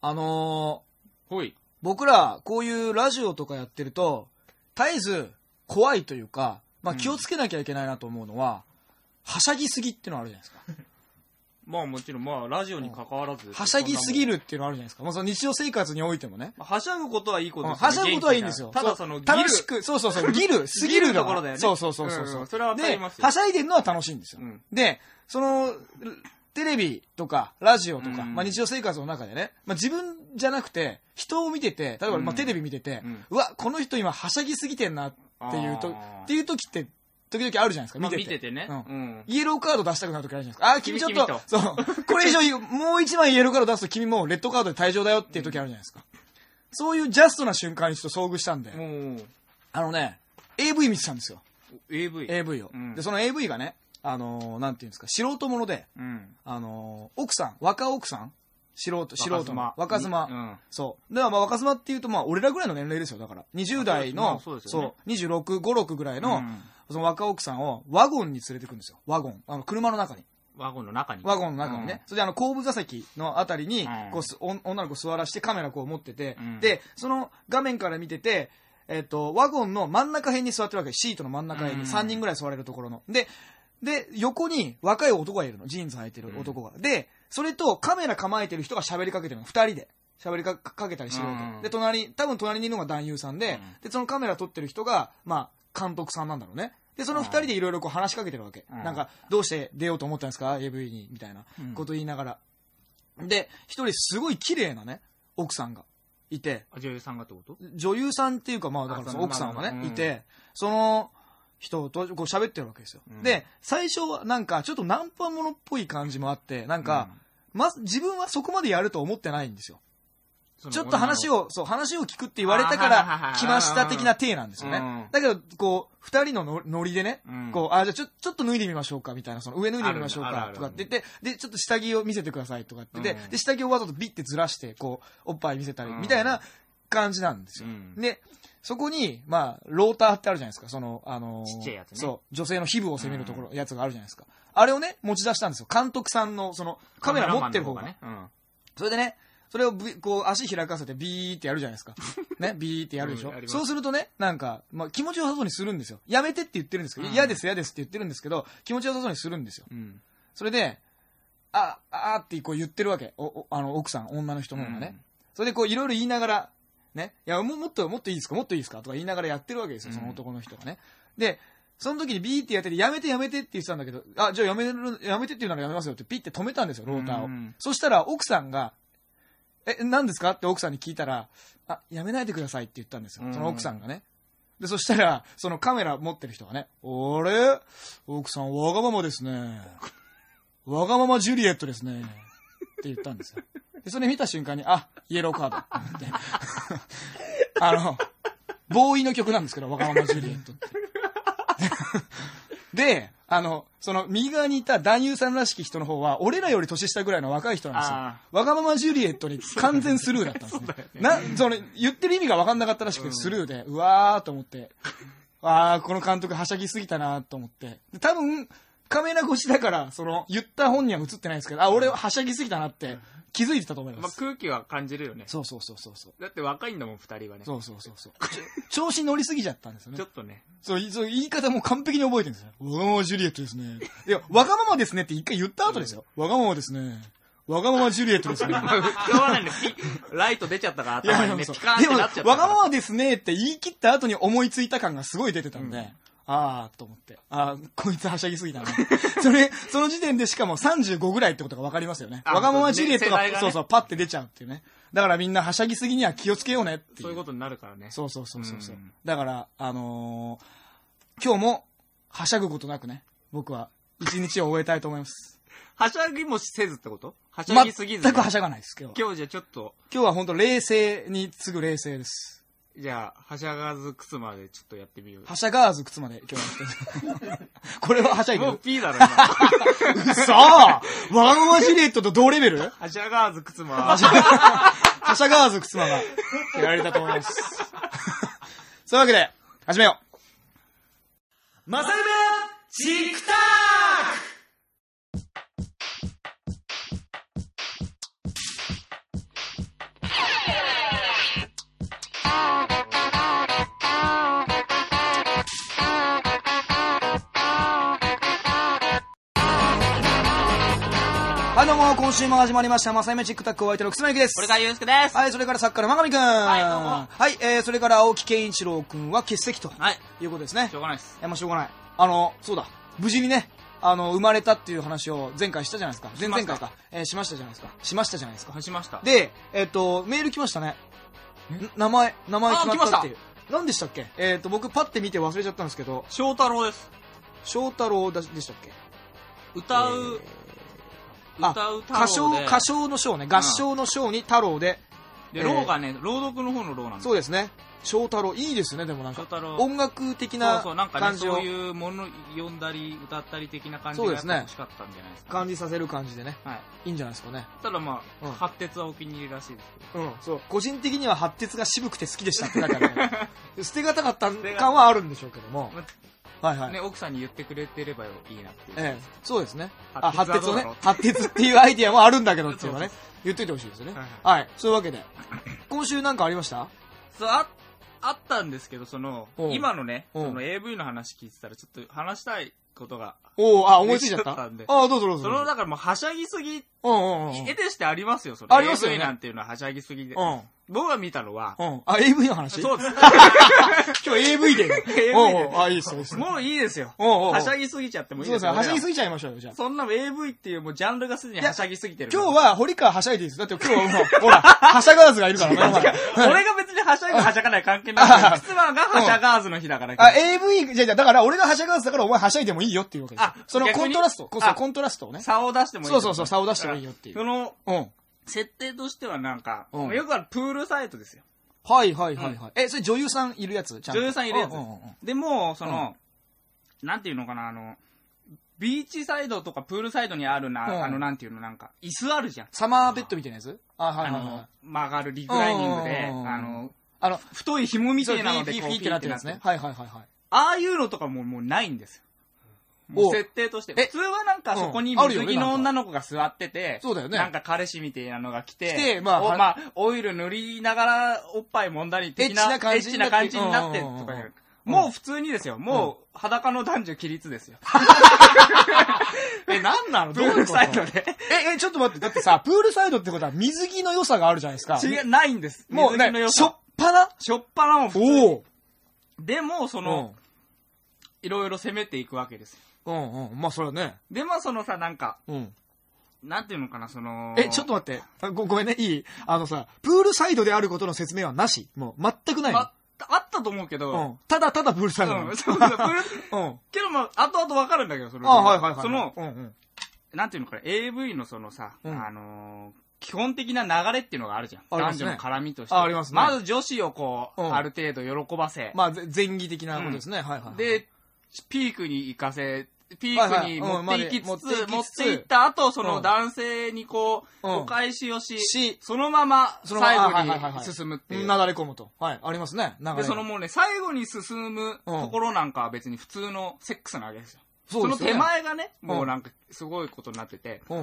あのほい。ー僕ら、こういうラジオとかやってると、絶えず怖いというか、まあうん気をつけなきゃいけないなと思うのは、はしゃぎすぎっていうのあるじゃないですか。まあもちろん、まあラジオに関わらず。はしゃぎすぎる。るっていうのあるじゃないですか。もうその日常生活においてもね。はしゃぐことはいいことですよはしゃぐことはいいんですよ。ただその、う楽しく、そうそうそう、ギル、すぎる ところだよねそうそうそうそう。うんうんそれはで、はしゃいでるのは楽しいんですよ。うんで、その、テレビとか、ラジオとか、うんまあ日常生活の中でね、まあ自分じゃなくて、人を見てて、例えばまあうんテレビ見てて、うわ、この人今はしゃぎすぎてんなっていうと、っていう時って、時々あるじゃないですか、まあ見てて。見ててね。うんうん。イエローカード出したくなる時あるじゃないですか。あー、君ちょっと、君そう、これ以上、もう一枚イエローカード出すと君もうレッドカードで退場だよっていう時あるじゃないですか。そういうジャストな瞬間にちょっと遭遇したんで、あのね、AV 見てたんですよ。AV。AV を。うんで、その AV がね、あのーなんていうんですか、素人もので、うん。あのー奥さん、若奥さん素人、素人の。若妻。うん。そう。だからまあ若妻っていうと、まあ俺らぐらいの年齢ですよ、だから。20代まあの、そうですよねそう、26、5、6ぐらいの、うんその若奥さんをワゴンに連れてくんですよ。ワゴン。あの、車の中に。ワゴンの中に。ワゴンの中にね。それであの、後部座席のあたりにうん、こうす、お女の子座らしてカメラこう持ってて、うんで、その画面から見てて、えっ、と、ワゴンの真ん中辺に座ってるわけ。シートの真ん中辺にうん3人ぐらい座れるところの。で、で、横に若い男がいるの。ジーンズ履いてる男が。で、それとカメラ構えてる人が喋りかけてるの。二人で。喋りかかけたりしてるわけ。うんで、隣、多分隣にいるのが男優さんで、うんで、そのカメラ撮ってる人が、まあ、監督さんなんだろうね。で、その二人でいろいろこう話しかけてるわけ。うんなんか、どうして出ようと思ったんですか ?AV に、みたいなこと言いながら。で、一人すごい綺麗なね、奥さんがいて、あ女優さんがってこと？女優さんっていうか、まあ、だからそのあ奥さんがね、いて、その人とこう喋ってるわけですよ。うん。で、最初はなんか、ちょっとナンパものっぽい感じもあって、なんか、まず、自分はそこまでやると思ってないんですよ。ちょっと話を、そう、話を聞くって言われたから来ました的な体なんですよね。うん。だけど、こう、二人ののノリでねうん、こう、あ、じゃあちょ、ちょっと脱いでみましょうか、みたいな、その上脱いでみましょうかとかって言って、で、ちょっと下着を見せてくださいとかってうん。で、下着をわざとビッてずらして、こう、おっぱい見せたり、うん。みたいな感じなんですよ。うん。で、そこに、まあ、ローターってあるじゃないですか、その、あのーちっちゃいやつねそう、女性の皮膚を攻めるところ、やつがあるじゃないですか。あれをね、持ち出したんですよ。監督さんの、その、カメラ持ってる方が。ね。うん。それでね、それをビこう足開かせてビーってやるじゃないですか。ね、ビーってやるでしょうんやり。ますそうするとね、なんか、まあ気持ちよさそうにするんですよ。やめてって言ってるんですけど、うん嫌です嫌ですって言ってるんですけど、気持ちよさそうにするんですよ。うん。それで、あ、あーってこう言ってるわけ。お、おあの、奥さん、女の人の方がね。それでこういろいろ言いながら、ね、いや、ももっと、もっといいですか？もっといいですか？とか言いながらやってるわけですよ、その男の人がね。で、その時にビーってやってて、やめてやめてって言ってたんだけど、あ、じゃあやめる、やめてって言うならやめますよってピッて止めたんですよ、ローターを。うんそしたら奥さんが、え、何ですか？って奥さんに聞いたら、あ、やめないでくださいって言ったんですよ、その奥さんがね。で、そしたら、そのカメラ持ってる人がね、あれ？奥さんわがままですね。わがままジュリエットですね。って言ったんですよ。で、それ見た瞬間に、あ、イエローカードって。あの、ボーイの曲なんですけど、わがままジュリエットって。で、あの、その右側にいた男優さんらしき人の方は、俺らより年下ぐらいの若い人なんですよあ。わがままジュリエットに完全スルーだったんですね。な、その、言ってる意味が分かんなかったらしくて、スルーで、うわーと思って、あー、この監督はしゃぎすぎたなと思って。で多分、カメラ越しだから、その、言った本人は映ってないですけど、あ、俺はしゃぎすぎたなって気づいてたと思いま。ますあ空気は感じるよね。そうそうそうそうそう。だって若いんだもん、二人はね。そうそうそうそう。調子に乗りすぎちゃったんですよねちょ。っとね。そう、いそう言い方も完璧に覚えてるんですよ。わがままジュリエットですね。いや、わがままですねって一回言った後ですよ。わがままですね。わがままジュリエットですね。しょうがないね。ピライト出ちゃったから頭にね、ピカーンってなっちゃったから。わがままですねって言い切った後に思いついた感がすごい出てたんで、あーと思って。あーこいつはしゃぎすぎたな。それ、その時点でしかも35ぐらいってことが分かりますよね。あわがままジュリエットが、ねそうそう、パッて出ちゃうっていうね。だからみんなはしゃぎすぎには気をつけようねっていう。そういうことになるからね。そうそうそうそうそう、うんだから、あのー今日も、はしゃぐことなくね、僕は、一日を終えたいと思います。はしゃぎもせずってこと？はしゃぎすぎずに。全くはしゃがないです、今日は。今日じゃあちょっと、今日は本当冷静に次ぐ冷静です。じゃあ、はしゃがず靴までちょっとやってみようよ。はしゃがーず靴まで今日はやってる。これははしゃいでもうる。P だろ、今。さあワンマジレットと同レベル？はしゃがず靴まはしゃはしゃがーず靴まがやられたと思います。そういうわけで、始めよう。まさゆめチクタど今週も始まりました、まさゆめチックタックお相手のくすまゆきです。これがゆうすけです。はい、それから作家の真上くん。はいどうもはい、えー、それから青木健一郎くんは欠席とはい。いうことですねし。ょうがないです。いや、まあしょうがない。あの、そうだ、無事にね、あの、生まれたっていう話を前回したじゃないですか。前々回か。えーしましたじゃないですか。しましたじゃないですか。しました。で、えっ、と、メール来ましたね。ん？名前、名前決まったっていう。何でしたっけ？えっ、と、僕パッて見て忘れちゃったんですけど、翔太郎です。翔太郎だでしたっけ？歌う、あ歌う太歌唱。歌唱の章ね。合唱の章に太郎で、で、えー郎がね、朗読の方の郎なんです。そうですね。翔太郎、いいですね、でもなんか。音楽的そうな感じをそういうもの読んだり、歌ったり的な感じが欲しかったんじゃないですか。感じさせる感じでね。はい。いいんじゃないですかね。ただまうんあ、発鉄はお気に入りらしいですけうん、そう。個人的には発鉄が渋くて好きでしたって書いてあるね 捨てがたかった感はあるんでしょうけども。はいはい。ど。ね、奥さんに言ってくれてればいいなっていう。ええ、そうですね。あ、発発鉄をね発鉄っていうアイディアもあるんだけど っていうのはね言っといてほしいですよねはい。はい。そういうわけで、今週なんかありました？そう、あ、あったんですけど、そのうん、今のね、うんその AV の話聞いてたら、ちょっと話したいことが、おおあ、思いついちゃった？思いついちゃったんであどうぞどうぞ。その、だからもう、はしゃぎすぎ、うんうんうん。絵でしてありますよ、それ。ありますよねなんていうのははしゃぎすぎで。うん。僕が見たのは、うん。あ、AV の話？そうです。今日 AV で。AV であ、いいです。もういいですよ。はしゃぎすぎちゃってもいいですよ。そうですね、はしゃぎすぎぎちゃいましょうよ、じゃあ。そんな AV っていうもうジャンルがすでにはしゃぎすぎてる。今日は堀川はしゃいでいいです。だって今日はもう、ほら、はしゃがーずがいるからね。俺が別にはしゃぐはしゃがない関係ない。妻がはしゃがーずの日だから。あ、AV、じゃあじゃあだから俺がはしゃがーずだからお前はしゃいでもいいよっていうわけですよあ。そのコントラスト、こうそコントラストをね。差を出してもいい。そうそうそう、差を出してもいいよっていう。その、うん。設定としてはなんか、うんよくあるプールサイトですよ。はいはいはいはい。え、それ女優さんいるやつ？ちゃんと女優さんいるやつうんうんうんでも、その、なんていうのかな、あの、ビーチサイドとかプールサイドにあるな、うんあの、なんていうの、なんか、椅子あるじゃん。サマーベッドみたいなやつ？あ、はいはいはいはい。、曲がるリクライニングで、うんあの、あの、太い紐みたいなので、フィーフィーってこうなってるやつね。はいはいはいはい。ああいうのとかももうないんですよ。もうお設定として。え普通はなんかそこにうんあるよね水着の女の子が座ってて、そうだよねなんか彼氏みたいなのが来て、来てまあまあ、オイル塗りながらおっぱい揉んだり的な、エッチな感じエッチな感じになってうんうんうんうんとかいうもう普通にですよ。もう裸の男女規律ですよ。え、なんなの？プールサイドで。え、え、ちょっと待って。だってさ、プールサイドってことは水着の良さがあるじゃないですか。違う、ないんです。もうね水着の良、しょっさ。ぱな？しょっぱなも普通おにおでも、そうんの、。いろいろ攻めていくわけですよ。うんうん。まあそれはね。で、まあそのさ、なんか、うん。なんていうのかな、その、え、ちょっと待って。あごごめんね、いいあのさ、プールサイドであることの説明はなし。もう、全くないの。ああったと思うけど、うん。ただただプールサイドなの。うん、そうそう、プールうん。けどまあ、後々わかるんだけど、それであ、はいはいはい。その、うんうん。なんていうのかな、AV のそのさ、うんあのー基本的な流れっていうのがあるじゃん。男女の絡みとして。あありますねまず女子をこう、うんある程度喜ばせ、まあ、ぜ前儀的なことですね。はいはい。で、ピークに行かせ、ピークに持っていきつつ、持っていった後、そのうん男性にこう、うんお返しをし、しそのままそのあ最後に進むっていう。なだれ込むと。はい、ありますね。で、そのもうね、最後に進むところなんかは別に普通のセックスなわけですよ。その手前がね、もうなんかすごいことになってて、も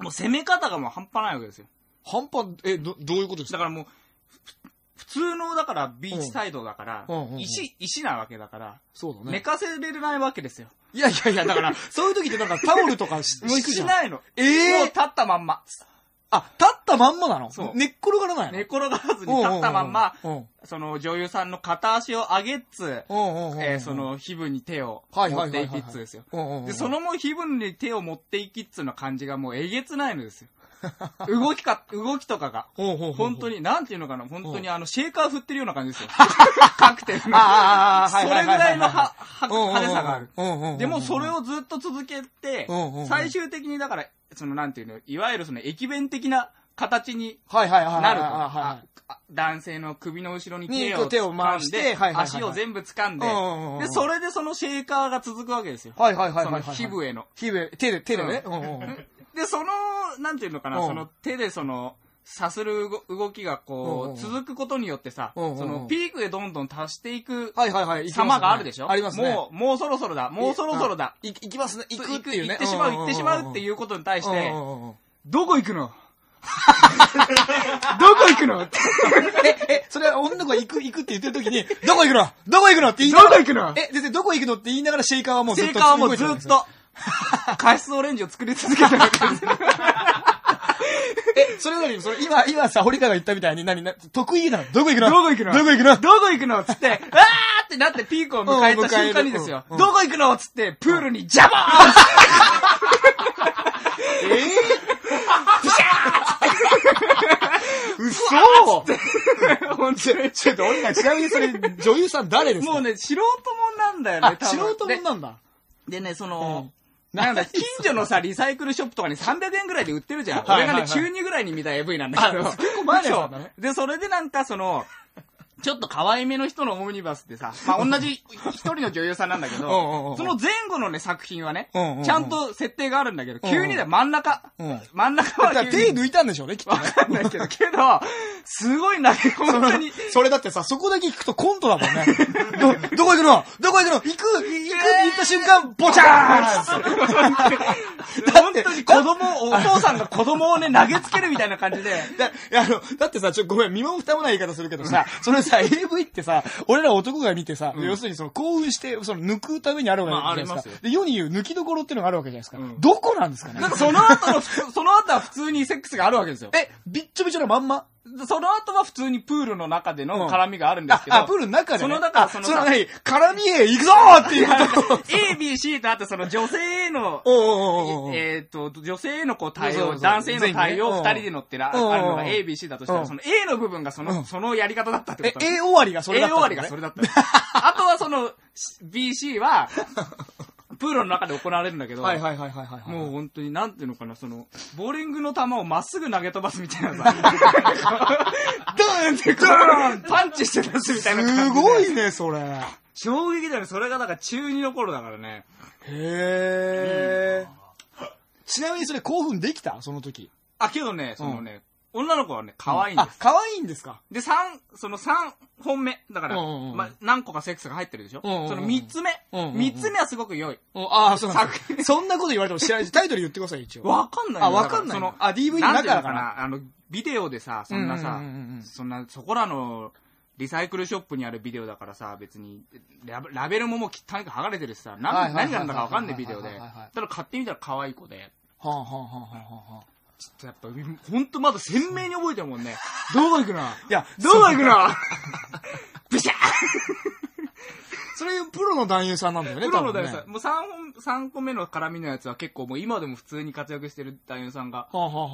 う攻め方がもう半端ないわけですよ。半端、え、ど、どういうことですか？だからもう、ふ普通のだからビーチサイドだから石、石なわけだから、そうだね。寝かせれないわけですよ。いやいやいや、だから、そういう時ってなんかタオルとかし。しないの。ええもう立ったまんま。あ、立ったまんまなの？そう寝っ転がらないの？寝転がらずに立ったまんま、うんうんその女優さんの片足を上げっつ、えーそ、の皮膚に手をはい持ってはいきっつですよ。で、そのもう皮膚に手を持っていきっつの感じがもうえげつないのですよ。動きか、動きとかが。ほうほうほう本当に、なんていうのかな、本当にうんあの、シェーカー振ってるような感じですよ。カクテルの。それぐらいのはは派手さがある。でもそれをずっと続けて最終的にだから、そのなんていうの、いわゆるその駅弁的な形に。なる男性の首の後ろに手にを手を回して足を全部掴んでで、それでそのシェーカーが続くわけですよ。はいはいはいはいはい。その皮膚への。皮膚へ、手で、手でね。で、その、なんていうのかな、うんその手でその、さする動動きがうんうんうんこう、続くことによってさ、うんうんうんそのピークへどんどん達していくはいはいはい。様があるでしょ？ありますね。もう、もうそろそろだ、もうそろそろだ。い、行きますね。行くっていうね。行ってしまう、行ってしまうっていううことに対して、うんうんうん。どこ行くの？どこ行くの？え、え、それは女の子が行く、行くって言ってる時に、どこ行くの？どこ行くの？って言いながら。どこ行くの？え、全然どこ行くの？って言いながらシェイカーはもうずっとシェイカーはもうずっと。カシスオレンジを作り続けてるわけですよ。え、それなりに、それ今、今さ、堀川が言ったみたいに、何、な得意なの？どこ行くの？どこ行くの？どこ行くの？どこ行くの？つって、わーってなってピークを迎えた瞬間にですよ。うん迎えるうんどこ行くの？つって、プールにジャボーン 嘘！本当に。ちょっと、俺がちなみにそれ、女優さん誰ですか？もうね、素人もんなんだよねあ、、多分。素人もんなんだ。ででね、その、うんなんだ、近所のさ、リサイクルショップとかに300円ぐらいで売ってるじゃん。はいはいはい俺がね、中2ぐらいに見た AV なんだけど。あ結構前のやつなんだねそうで、それでなんかその、ちょっと可愛めの人のオムニバスってさ、まあ、同じ一人の女優さんなんだけうんうんうんど、その前後のね、作品はねうんうんうん、ちゃんと設定があるんだけど、急にだよ、真ん中うん。真ん中だからは急に手抜いたんでしょうね、きっとわね。かんないけど、けど、すごいな、本当に。それだってさ、そこだけ聞くとコントだもんね。ど、どこ行くの？どこ行くの？行く行くって言った瞬間、ボチャーン 本当に子供、お父さんが子供をね、投げつけるみたいな感じで、だ、いやあの、だってさ、ちょ、ごめん、身も蓋もない言い方するけどさ、それさ、AV ってさ、俺ら男が見てさ、要するにその興奮して、その抜くためにあるわけじゃないですか。まあありますで、世に言う抜きどころっていうのがあるわけじゃないですか。うんどこなんですかねなんかその後の、その後は普通にセックスがあるわけですよ。え、びっちょびちょのまんまその後は普通にプールの中での絡みがあるんですけど、あ、プールの中で、ね。そのだからあそのその何絡みへ行くぞーっていうこと。A、B、C とあってその女性への、えっ、と、女性へのこう対応、男性への対応二人で乗ってるあるのがうん A、B、C だとしたら、うん。その A の部分がその、うん。そのやり方だったってえこ、と。A 終わりがそれだ A った終んだね。わりがそれだった。あとはその B、C は、プールの中で行われるんだけど、はいはいはいはいはい。もう本当に、なんていうのかな、その、ボーリングの球をまっすぐ投げ飛ばすみたいなさ、ドーンってこう、パンチして出すみたいな感じすで。ごいね、それ。へ衝撃だよね。それがなんか中2の頃だからね。え。ちなみにそれ興奮できた？その時。あ、けどね、そのね、女の子はね、可愛いんであす。、可愛いんですか？で、三、その三本目。だから、うんうんうんまあ、何個かセックスが入ってるでしょ、うんうんうんその三つ目。うんうんうん三つ目はすごく良い。ああ、そうなん作だ。そんなこと言われても知らないし、タイトル言ってください、一応。わかんないよあわかんないだらその、あ DV のなんていう中だからのかな？あの、ビデオでさ、そんなさ、うんうんうんうんそんな、そこらの、リサイクルショップにあるビデオだからさ、別に、ラベラベルももう汚く剥がれてるしさ、なはいはいはいはい何がなんだかわかんないビデオで。はいはいはいはいただ買ってみたら可愛い子で、はあはあはあはあはあ。ちょっとやっぱ、ほんとまだ鮮明に覚えてるもんね。どこ行くの？いや、どこ行くの？ブシャーそれプロの男優さんなんだよね、プロの男優さん、もう3本、三個目の絡みのやつは結構もう今でも普通に活躍してる男優さんが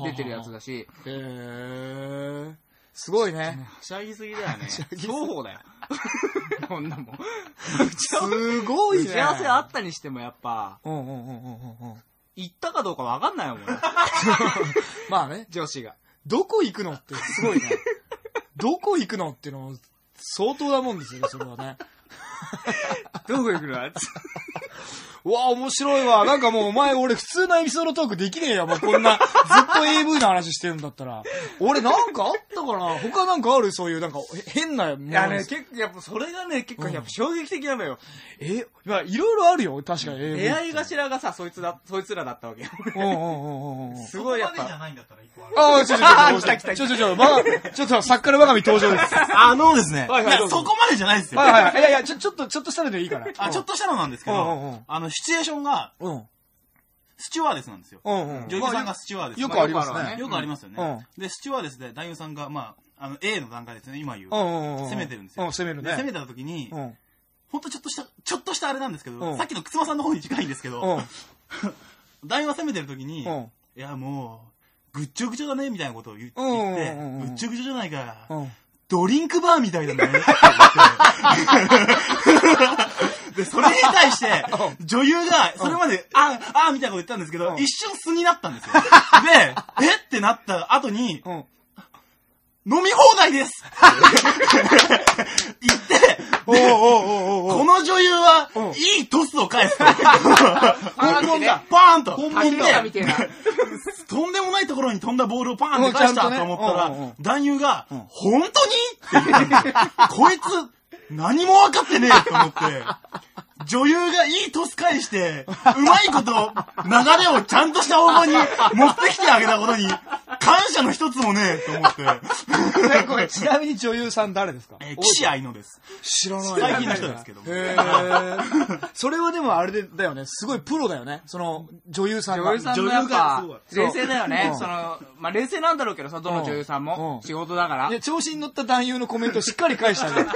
出てるやつだし、へえ。すごいね。はしゃぎすぎだよね。双方だよ。こんなもん。すごいね。打ち合わせあったにしてもやっぱ、うんうんうんうんうんうん。行ったかどうかわかんないもん。まあね、女子が。どこ行くのってすごいね。どこ行くのっていうの相当なもんですよね、それはね。どこ行くのうわ、面白いわ。なんかもうお前、俺普通のエピソードトークできねえよ。もうこんな、ずっと AV の話してるんだったら。俺なんかあったかな？他なんかある？そういう、なんか、へ変なものいやね、結構、やっぱそれがね、結構やっぱ衝撃的なのよ。え、まあ、いろいろあるよ。確かに AV。出会い頭がさ、そいつだ、そいつらだったわけよ。うんうんうんうんうん。すごいやっそこまでじゃぱ。ないんだったら一個ある。ああ、ちょちょちょ、来た来た来たちょちょちょ、まが、ちょっと、作家の我が身登場です。あのですね。はいはいそこまでじゃないですよ。はいはい。いやいや、ちょ、ちょっと、ちょっとしたのでいいから。あ、ちょっとしたのなんですけうんうんうんど、あの、シチュエーションが、うん。スチュワーデスなんですよ。うんうん。女優さんがスチュワーデス。よくありますね。よくありますようね。で、スチュワーデスで男優さんが、まあ、あの、A の段階ですね、今言う。うんうんうん。攻めてるんですよ。うん、攻めるで攻めね。た時に、うん。ほんとちょっとした、ちょっとしたあれなんですけうんど、さっきのくつまさんの方に近いんですけうど、ん。男優が攻めてる時に、うん。いや、もう、ぐっちょぐちょだね、みたいなことを言って、うんうん言うんうんぐっちょぐちょじゃないか。うん。ドリンクバーみたいだね。って言ってで、それに対して、女優が、それまで、あ、あ、みたいなこと言ったんですけど、うん一瞬素になったんですよ。で、えってなった後に、うん。飲み放題です。言って、おうおうおうおうおうこの女優はうん、いいトスを返すと。本物だ。パーンと。本滝物だ。野さんみたいな。とんでもないところに飛んだボールをパーンって返したと思ったら、男優が、ん本当に？ってこいつ、何も分かってねえと思って、女優がいいトス返して、うまいこと、流れをちゃんとした方向に持ってきてあげたことに、感感謝の一つもねえと思って。えこれちなみに女優さん誰ですか？えー、岸愛のです。知らない最近の人ですけどもへーそれはでもあれでだよね。すごいプロだよね。その女優さんが。女優さんのやっぱ女優が、冷静だよねう。んその、まあ、冷静なんだろうけどさ、どの女優さんうん。も仕事だからい。や、調子に乗った男優のコメントをしっかり返したんだよ。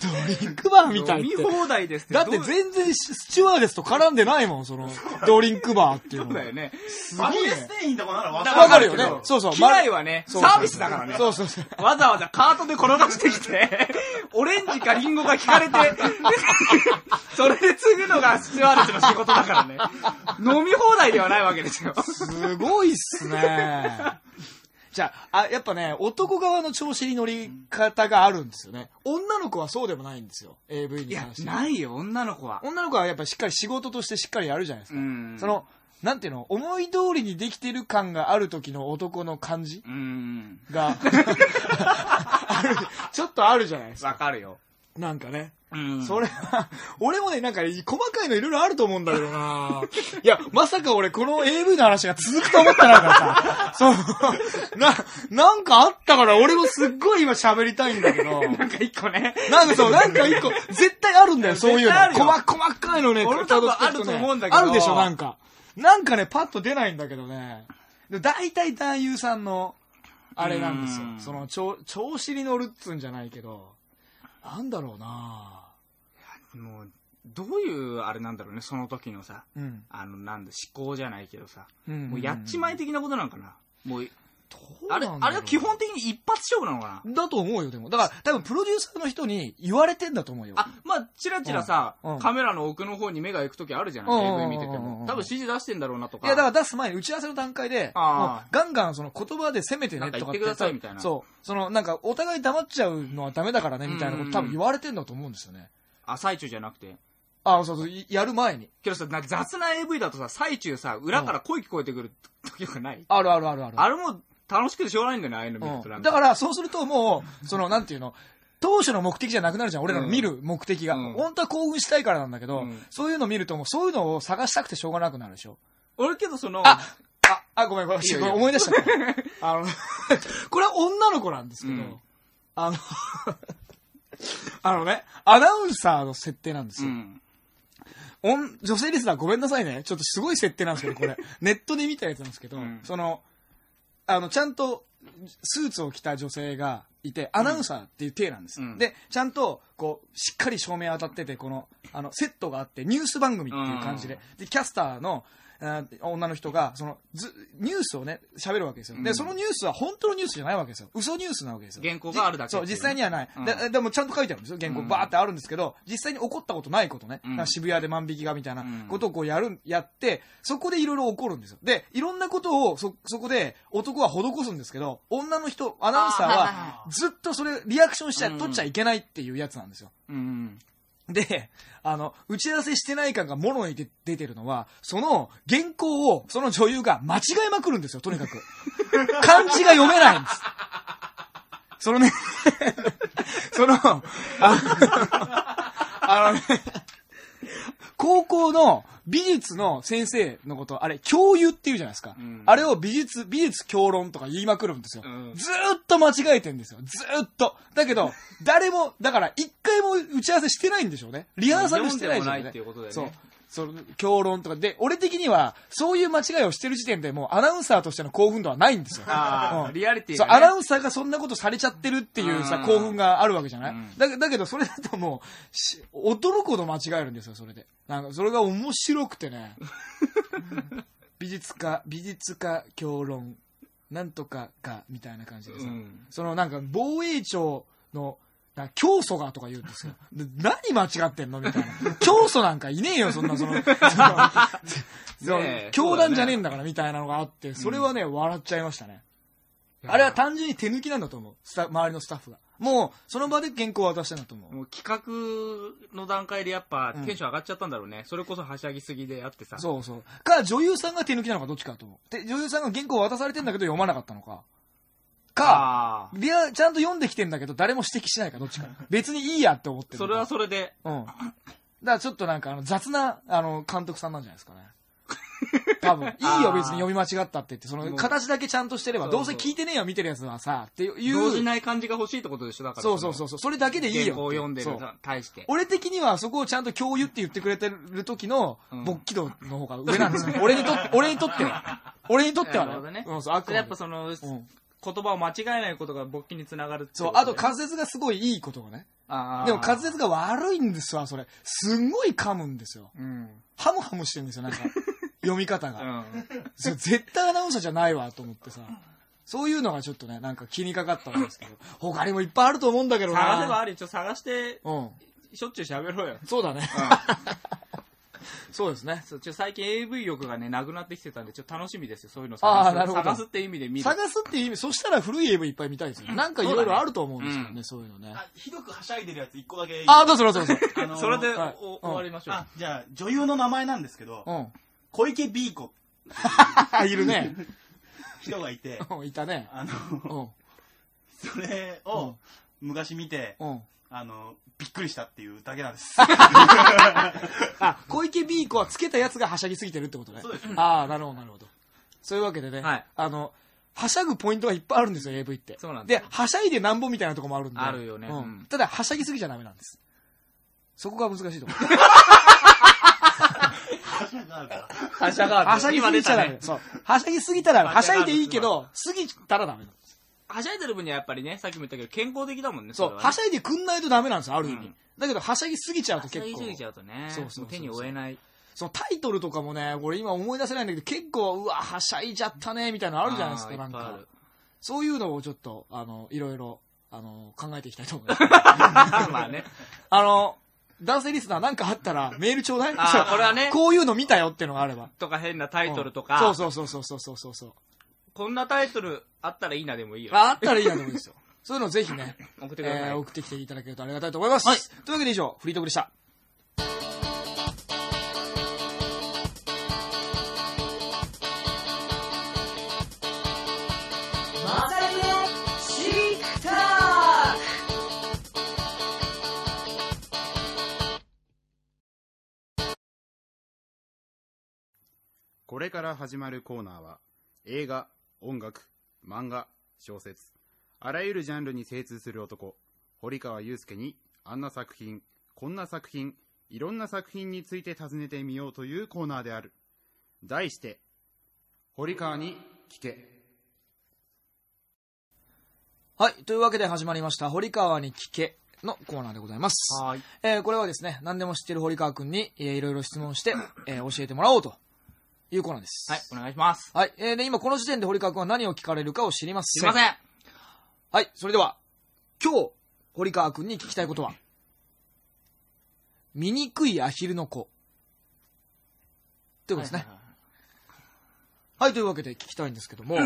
ドリンクバーみたいって飲み。放題ですって。だって全然スチュワーデスと絡んでないもん、その、ドリンクバーっていうの。そうだよね。すごいねミレス店員とかならわかる。わかるよねそうそう嫌いはね、サービスだからね。そうそうそう。わざわざカートで転がしてきて、オレンジかリンゴが聞かれて、それで継ぐのがスチュワーデスの仕事だからね。飲み放題ではないわけですよ。すごいっすね。じゃあ、あ、やっぱね、男側の調子に乗り方があるんですよね。女の子はそうでもないんですよ。AV いやに関し、て。ないよ、女の子は。女の子はやっぱしっかり仕事としてしっかりやるじゃないですか。うんその、なんていうの、思い通りにできてる感がある時の男の感じうん。が、ある、ちょっとあるじゃないですか。わかるよ。なんかね。うん。それは、俺もね、なんか細かいのいろいろあると思うんだけどな いや、まさか俺この AV の話が続くと思ってないからさ。そう。な、なんかあったから俺もすっごい今喋りたいんだけど。なんか一個ね。なんかそう、なんか一個、絶対あるんだよ、そういうの。細細かいのね、俺も多分あると思うんだけどあるでしょ、なんか。なんかね、パッと出ないんだけどね。で大体男優さんの、あれなんですよう。んその、調調子に乗るっつうんじゃないけど、なんだろうなもう、どういうあれなんだろうね、その時のさ。うん。あの、なんだ、思考じゃないけどさ。うんもうやっちまい的なことなんかな。もうあれ、あれは基本的に一発勝負なのかな？だと思うよ、でも。だから、多分プロデューサーの人に言われてんだと思うよ。あ、まあ、チラチラさ、うんうんカメラの奥の方に目が行く時あるじゃない、うん AV 見てても。多分指示出してんだろうなとか。いや、だから出す前に打ち合わせの段階で、ガンガンその言葉で攻めてねとか言ってくださいみたいなそう。その、なんか、お互い黙っちゃうのはダメだからね、みたいなこと多分言われてんだと思うんですよね。あ、最中じゃなくて？あそうそう、いやる前に。けどさ、な雑な AV だとさ、最中さ、裏から声聞こえてくる時がない、あるあるあるある。あれも楽しくてしょうがないんだよね、ああいうの見るとなんか。うんだから、そうするともう、その、なんていうの、当初の目的じゃなくなるじゃん、俺らの見る目的が。うん本当は興奮したいからなんだけど、うんそういうの見るともう、そういうのを探したくてしょうがなくなるでしょ。俺けどその、ああ、あ、ごめん、ごめん、いいよいいよ思い出した。あの、これは女の子なんですけど、うんあの、あのね、アナウンサーの設定なんですよ。うん。女女性リスナーごめんなさいね。ちょっとすごい設定なんですけど、これ。ネットで見たやつなんですけど、うんその、あの、ちゃんと、スーツを着た女性がいて、アナウンサーっていう体なんです。うん。で、ちゃんと、こう、しっかり照明当たってて、この、あの、セットがあって、ニュース番組っていう感じで、で、キャスターの、女の人が、その、ず、ニュースをね、喋るわけですよ。で、うんそのニュースは本当のニュースじゃないわけですよ。嘘ニュースなわけですよ。原稿があるだけそう、実際にはない。うんででもちゃんと書いてあるんですよ。原稿うんバーってあるんですけど、実際に起こったことないことね。渋谷で万引きがみたいなうんことをこうやる、やって、そこでいろいろ起こるんですよ。で、いろんなことをそ、そこで男は施すんですけど、女の人、アナウンサーはずっとそれ、リアクションしちゃ、うん取っちゃいけないっていうやつなんですよ。うん。で、あの、打ち合わせしてない感がもろに出出てるのは、その原稿をその女優が間違えまくるんですよ、とにかく。漢字が読めないんです。そのね、その、ああのね、高校の美術の先生のこと、あれ、教諭っていうじゃないですか。うんあれを美術、美術評論とか言いまくるんですよ。うんずーっと間違えてんですよ。ずーっと。だけど、誰も、だから一回も打ち合わせしてないんでしょうね。リハーサルしてないでしょうね。読んでもなねそう。その評論とかで、俺的には、そういう間違いをしてる時点でもうアナウンサーとしての興奮度はないんですよ。ああ、うんリアリティそう。アナウンサーがそんなことされちゃってるっていうさ、うん興奮があるわけじゃない、うんだだけど、それだともうし、驚くほど間違えるんですよ、それで。なんか、それが面白くてね。美術家、美術家評論、なんとかが、みたいな感じでさ。うんそのなんか、防衛庁の、なんか教祖がとか言うんですよ。で何間違ってんのみたいな。教祖なんかいねえよ、そんな、その、その教団じゃねえんだから、みたいなのがあって、それはね、笑っちゃいましたね。あれは単純に手抜きなんだと思う。スタ周りのスタッフが。もう、その場で原稿を渡したんだと思う。もう企画の段階でやっぱうんテンション上がっちゃったんだろうね。それこそはしゃぎすぎであってさ。そうそう。か、女優さんが手抜きなのかどっちかだと思う。で、女優さんが原稿を渡されてんだけど読まなかったのか。か、ちゃんと読んできてんだけど誰も指摘しないかどっちか。別にいいやって思ってる。それはそれで。うん。だからちょっとなんかあの雑な、あの、監督さんなんじゃないですかね。多分。いいよ別に読み間違ったって言って、その形だけちゃんとしてれば、どうせ聞いてねえよ見てるやつはさ、っていう。動じない感じが欲しいってことでしょだから。そうそうそうそう。それだけでいいよって。原稿を読んでるそう対して。俺的にはそこをちゃんと共有って言ってくれてる時のうん勃起度の方が上なんですよ。俺にとって、俺にとっては。俺にとってはなるほどねうん、そう、やっぱその、うん言葉を間違えないことが勃起につながるってそう、あと滑舌がすごいいいことがね。あーでも滑舌が悪いんですわ、それ。すんごい噛むんですよ。うん。ハムハムしてるんですよ、なんか。読み方が。うん。それ絶対アナウンサーじゃないわ、と思ってさ。そういうのがちょっとね、なんか気にかかったんですけど。他にもいっぱいあると思うんだけどな。探せばあるよ。ちょっと探して、うん。しょっちゅう喋ろうよ。そうだね。そうですね。ちょ最近 AV 欲がね、なくなってきてたんで、ちょっと楽しみですよ。そういうのあ探すーなるほど探すって意味で見る。探すっていう意味、そしたら古い AV いっぱい見たいですよ。なんかいろいろあると思うんですよね、そういうのね。あひどくはしゃいでるやつ一個だけ。あ、どうぞどうぞどうぞ。あのーそれで、はいお終わりましょう。あ、じゃあ、女優の名前なんですけど、うん。小池ビーコ いるね。人がいて、うんいたね。あうの、ん。それを昔見て、うん。あの、びっくりしたっていうだけなんです。あ、小池ビーコはつけたやつがはしゃぎすぎてるってことね。そうですああ、なるほど、なるほど。そういうわけでね。はいあの、はしゃぐポイントがいっぱいあるんですよ、AV って。そうなんですで、はしゃいでなんぼみたいなとこもあるんで。あるよねうんうんただ、はしゃぎすぎちゃダメなんです。そこが難しいところ。はしゃがあるはしゃぎすぎちゃダメ。ね。そう。はしゃぎすぎたら、はしゃいでいいけど、過ぎたらダメ。はしゃいでる分にはやっぱりね、さっきも言ったけど、健康的だもんね、そう、は,、しゃいでくんないとダメなんですよ、ある意味。だけど、はしゃぎすぎちゃうと結構。はしゃぎすぎちゃうとね、そうそう手に負えない。そのタイトルとかもね、これ今思い出せないんだけど、結構、うわ、はしゃいじゃったね、みたいなのあるじゃないですか、なんか。そういうのをちょっと、あの、いろいろ、あの、考えていきたいと思います。まあね。あの、男性リスナーなんかあったら、メールちょうだい。あこれはねこういうの見たよっていうのがあれば。とか変なタイトルとか、そうそうそうそうそうそうそう。こんなタイトルあったらいいなでもいいよ。ああったらいいなでもいいですよ。そういうのをぜひね、送ってください。えー送ってきていただけるとありがたいと思います。はいというわけで以上、フリートークでした。これから始まるコーナーは映画、音楽、漫画、小説、あらゆるジャンルに精通する男、堀川祐介にあんな作品、こんな作品、いろんな作品について尋ねてみようというコーナーである。題して、堀川に聞け。はい。というわけで始まりました、堀川に聞けのコーナーでございます。はーい。えーこれはですね、何でも知ってる堀川くんに、えーいろいろ質問して、えー教えてもらおうというコーナーです。はい、お願いします。はい。えーで、今この時点で堀川くんは何を聞かれるかを知りません。すいません。はい。それでは、今日、堀川くんに聞きたいことは、醜いアヒルの子。ということですね。はい、というわけで聞きたいんですけども、は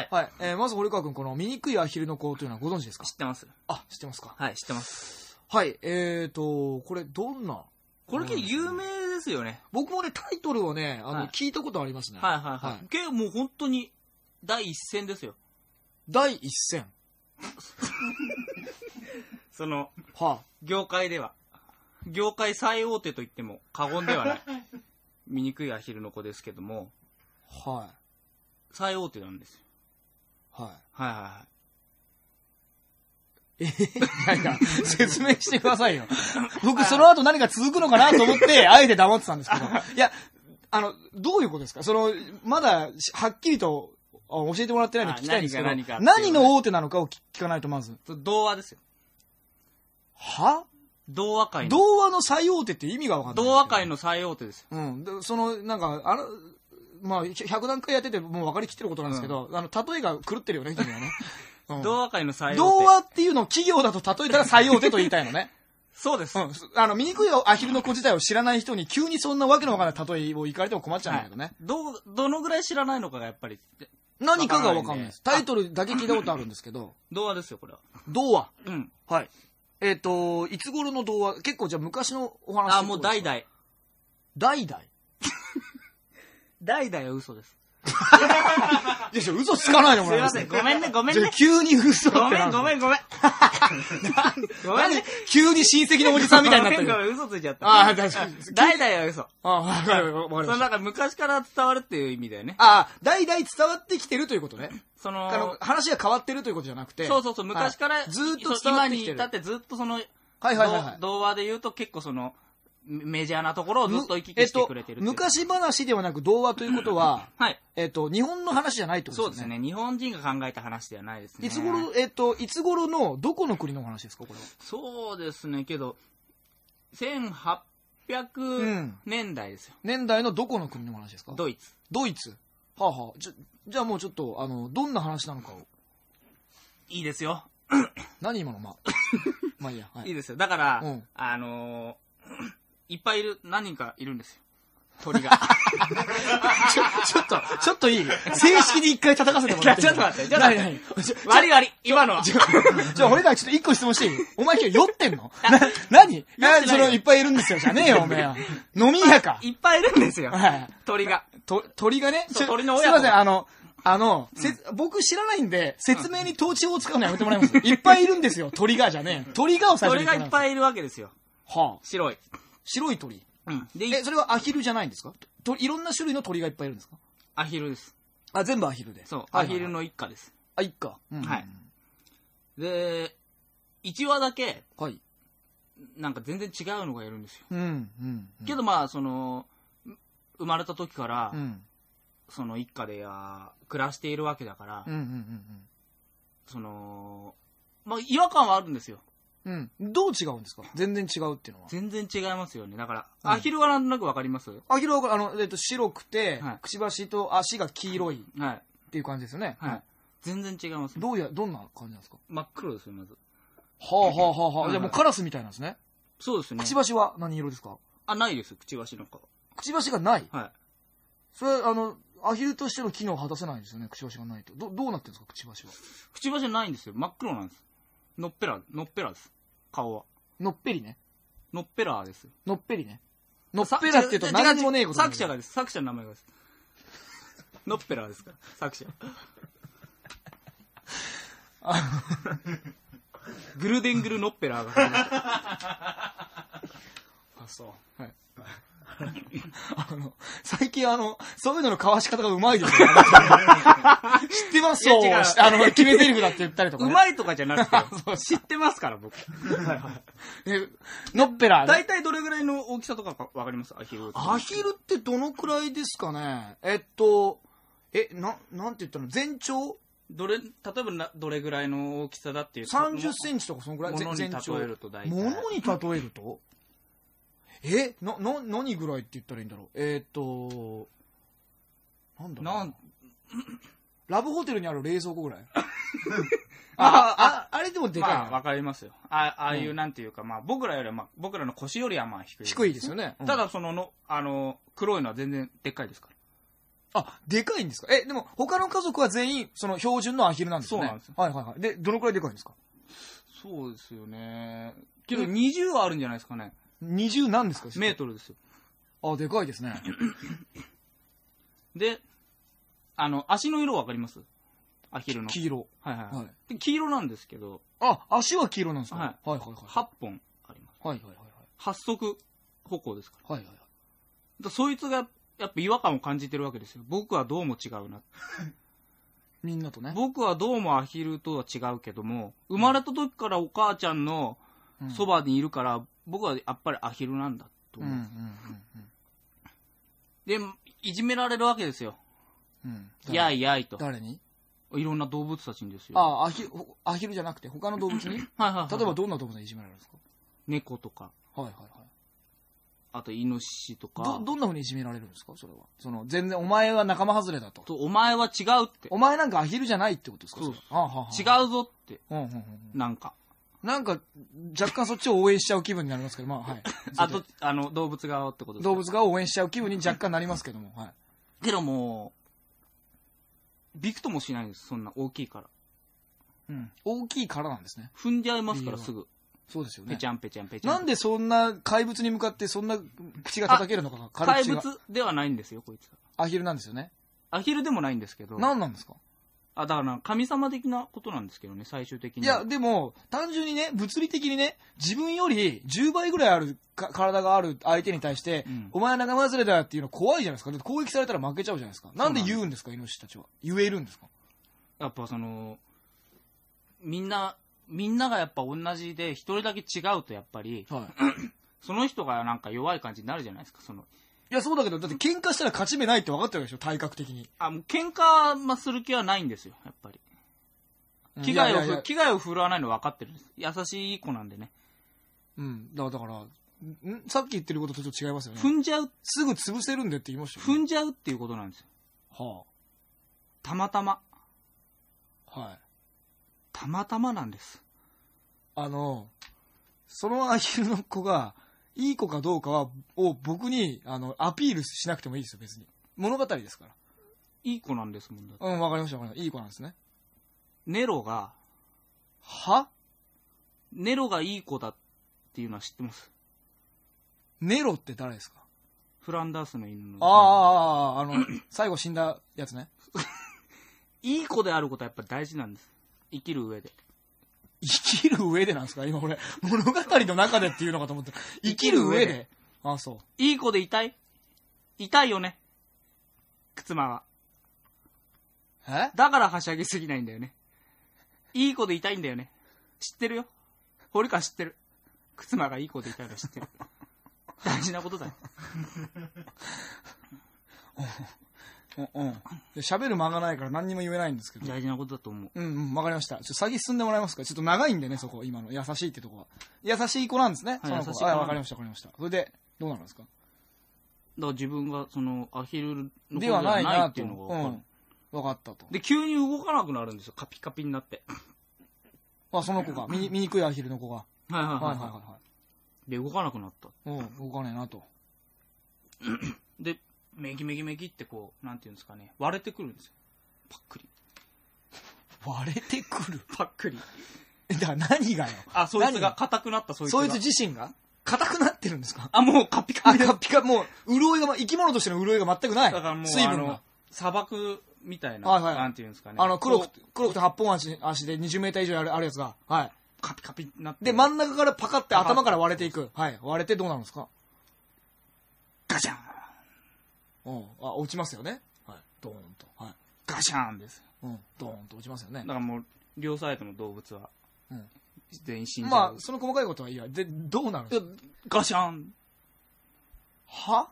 い。はい。えーまず堀川くん、この醜いアヒルの子というのはご存知ですか？知ってます。あ、知ってますかはい、知ってます。はい。えーと、これどんな？これ結構有名ですよね。僕もね、タイトルをね、あの、はい聞いたことありますね。はいはいはい。結構もう本当に第一線ですよ。第一線。その、は業界では。業界最大手と言っても過言ではない。醜いアヒルの子ですけども、あ、はい。最大手なんですよ。はい。はいはいはい。えー、いやいや、説明してくださいよ。僕、その後何か続くのかなと思って、あえて黙ってたんですけど。いや、あの、どういうことですか？その、まだ、はっきりとあ教えてもらってないんで聞きたいんですけど、あ何が何何の大手なのかを聞聞かないとまず。童話ですよ。は？童話界の。童話の最大手って意味がわかんない。童話界の最大手ですよ。うん。でその、なんか、あの、まあ、100段階やっててもう分かりきってることなんですけど、あの、例えが狂ってるよね、君はね。うん童話界の最。童話っていうのを企業だと例えたら最大手と言いたいのね。そうです。うん。あの、醜いアヒルの子自体を知らない人に急にそんなわけのわからない例えを言かれても困っちゃうんだけどね。どう、どのぐらい知らないのかがやっぱり、何かがわかんないです。タイトルだけ聞いたことあるんですけど、童話ですよ、これは。童話。うん。はい。えっ、と、いつ頃の童話結構じゃあ昔のお話あ、もう代。々。代々？代々は嘘です。いや、嘘つかないでもすすいません。ごめんね、ごめんね。急に嘘ってごめん、ごめん、ごめん。ごめんね。急に親戚のおじさんみたいになった。ごめん、嘘ついちゃった。ああ、確かに。代々は嘘。ああ、わかるわかりました。そのなんか昔から伝わるっていう意味だよね。ああ、代々伝わってきてるということね。その、話が変わってるということじゃなくて。そうそうそう、昔から、はいずーっと伝わってきてる。今に至ってずっとその、はいはいはい童話で言うと結構その、メメジャーなところをずっと行き来してくれてるってえっと、昔話ではなく童話ということは、はい。えっと、日本の話じゃないってことですよね。そうですね。日本人が考えた話ではないですね。いつ頃、えっと、いつ頃の、どこの国のお話ですか、これは？そうですね、けど、う1800ん年代ですよ。年代のどこの国のお話ですか？ドイツ。ドイツ？はあ、はあ、じゃ、じゃあもうちょっと、あの、どんな話なのかを。いいですよ。何今の、まあ。まあいいや。はいい。いですよ。だから、うんあのーいっぱいいる、何人かいるんですよ。鳥が。ちょ、ちょっと、ちょっといい？正式に一回叩かせてもらっていい？ちょっと待ってちょっと待って何何ちょ割り割り、今のは。じゃあ、俺らちょっと一個質問していい？お前今日酔ってんの？な、何？や、その、いっぱいいるんですよ。じゃねえよ、おめえは。飲み屋か。いっぱいいるんですよ。はい。鳥が。と、鳥がね、鳥の親子すいません、あの、あの、せ僕知らないんで、説明に統治法を使うのやめてもらいます？いっぱいいるんですよ、鳥がじゃねえ。鳥がを最初に鳥がいっい。ぱいいるわけですよ。はあ。白い。白い鳥。うん。で、え、それはアヒルじゃないんですか？といろんな種類の鳥がいっぱいいるんですか？アヒルです。あ、全部アヒルで。そう。アヒルの一家です。あ、いっか。うんはい。で、1羽だけ、はい。なんか全然違うのがいるんですよ。うん、うん。うんけどまあ、その、生まれた時から、うん。その一家でや暮らしているわけだから、うん、うん、その、まあ、違和感はあるんですよ。うん。うん。どう違うんですか？全然違うっていうのは。全然違いますよね。だから、うんアヒルはなんとなくわかります？アヒルは、あの、えっと、白くて、はいくちばしと足が黄色いっはい。ていう感じですよね。はい。全然違います。どうや、どんな感じなんですか？真っ黒ですよ、まず。はあはあはあはあ。はいじゃあもうカラスみたいなんですね。そうですねく。ちばしは何色ですか？あ、ないです、くちばしの顔。くちばしがない？はい。それは、あの、アヒルとしての機能を果たせないんですよね、くちばしがないと。ど、どうなってるんですか、くちばしは？くちばしないんですよ。真っ黒なんです。のっぺら、のっぺらです。顔は。のっぺりね。のっぺらですよ。のっぺりね。のっぺらって言うとさ何にもねえこと作者がです。作者の名前がです。のっぺらですから、作者。グルデングルノッペラーが あ、そう。はい。あの、最近あの、そういうのの交わし方がうまいですよね。知ってますそう。いや違うあの、決め台詞だって言ったりとか、うまいとかじゃなくて、知ってますから、僕。えのっぺら、ね。大体どれぐらいの大きさとかわかります？アヒル。アヒルってどのくらいですかね？えっと、え、な、なんて言ったの？全長？どれ、例えばなどれぐらいの大きさだっていう。30センチとかそのくらい？ものに全長例えると大体ものに例えると？えな、な、何ぐらいって言ったらいいんだろう？えーっと、なんだろうなん、ラブホテルにある冷蔵庫ぐらい？あ、あ、あれでもでかいな、まあ、わかりますよ。あああいううなんていうか、まあ、僕らよりは、まあ、僕らの腰よりはまあ低い。低いですよね。うんただ、そのの、あの、黒いのは全然でっかいですから。あ、でかいんですか？え、でも他の家族は全員その標準のアヒルなんですよね？そうなんですよはいはいはい。で、どのくらいでかいんですか？そうですよね。けど、20はあるんじゃないですかね。?20 なんですか？メートルですよ。あ、でかいですね。で、あの、足の色わかります？アヒルの。黄色。はいはい、はいで。黄色なんですけど、あ、足は黄色なんですか？はいはいはいはい。8本あります。はいはいはい8足歩行ですから。はい。はいはいはい。だそいつが、やっぱ違和感を感じてるわけですよ。僕はどうも違うな。みんなとね。僕はどうもアヒルとは違うけども、生まれた時からお母ちゃんのうんそばにいるから、僕はやっぱりアヒルなんだとうんうん思うんう。で、いじめられるわけですよ。うん。うん。やいやいと。誰に？いろんな動物たちにですよ。あ、アヒアヒルじゃなくて他の動物に？例 はいはいはい。えばどんな動物にいじめられるんですか？猫とか、はいはいはい。あとイノシシとか。ど、どんな風にいじめられるんですか？それは。その、全然お前は仲間外れだと。と、お前は違うって。お前なんかアヒルじゃないってことですか？そうれはあはあはあ違うぞって。うんうんうんうん。なんか。なんか、若干そっちを応援しちゃう気分になりますけど、まあ、はい。あと、あの、動物側ってことですか？動物が応援しちゃう気分に若干なりますけども、はい。けどもう、びくともしないんです。そんな大きいから。うん。大きいからなんですね。踏んじゃいますから、すぐ。そうですよねペチ。ャンペチャンペチャン。なんでそんな怪物に向かってそんな口が叩けるのかが軽怪物ではないんですよ、こいつ。アヒルなんですよね。アヒルでもないんですけど。何なんですか？あ、だから神様的なことなんですけどね、最終的に。いや、、でも、単純にね、物理的にね、自分より10倍ぐらいあるか体がある相手に対して、うんお前は仲間外れだよっていうの怖いじゃないですか。攻撃されたら負けちゃうじゃないですか。なんで言うんですか、イノシシたちは。言えるんですか？やっぱその、みんな、みんながやっぱ同じで、一人だけ違うとやっぱり、はい。その人がなんか弱い感じになるじゃないですか、その。いや、そうだけど、だって喧嘩したら勝ち目ないって分かってるでしょ、体格的に。あ、もう喧嘩まする気はないんですよ、やっぱり。危害をふ、いやいやいや危害を振るわないの分かってるんです。優しい子なんでね。うん。だから、だからんさっき言ってることとちょっと違いますよね。踏んじゃう、すぐ潰せるんでって言いましたよ、ね。踏んじゃうっていうことなんですよ。はたまたま。あ。はい。たまたまなんです。あの、そのアヒルの子が、いい子かどうかは、を僕に、あの、アピールしなくてもいいですよ、別に。物語ですから。いい子なんですもんだって。うん、わかりました、わかりました。いい子なんですね。ネロが、は？ネロがいい子だっていうのは知ってます？ネロって誰ですか？フランダースの犬の。ああ、ああ、あの、最後死んだやつね。いい子であることはやっぱ大事なんです。生きる上で。生きる上でなんですか？今俺、物語の中でっていうのかと思った。生きる上であそう。いい子でいたい？痛いよね。靴間は。え？だからはしゃぎすぎないんだよね。いい子でいたいんだよね。知ってるよ。堀川知ってる。靴間がいい子でいたいの知ってる。大事なことだよ。うんうん。で喋る間がないから何にも言えないんですけど。大事なことだと思う。うんうん、わかりました。ちょっと先進んでもらえますか？ちょっと長いんでね、そこ、今の。優しいってとこは。優しい子なんですね、はいその子はい、わかりました、わかりました。それで、どうなるんですか？だから自分がそのアヒルの子ではない。っていうのが分かる。うん。わかったと。で、急に動かなくなるんですよ。カピカピになって。あ、その子が、見に醜いアヒルの子が。はいはいはい、はいはいはいはで、動かなくなった。い。うん、動かねえなと。で、メキメキメキってこう、なんていうんですかね、割れてくるんですよ。パックリ。割れてくる？パックリ。えだから何がよ？あ、そいつが硬くなったそいつが。そいつ自身が？硬くなってるんですか？あ、もうカピカあ、ピで。カピカ、もう、潤いがま、生き物としての潤いが全くない。だからもう、水分が。、砂漠みたいな、はいはいなんていうんですかね。あの、黒く黒くて8本足足で20メーター以上あるあるやつが。はい。うカピカピになって。で、真ん中からパカって頭から割れていく。はい。割れてどうなるんですか？ガシャンうん。あ、落ちますよね。はい。ドーンと。はい。ガシャンです。うん。ドーンと落ちますよねだ。からもう、両サイドの動物は、うん全員死んじゃう。まあ、その細かいことはいいや。で、どうなるんですか？ガシャンは？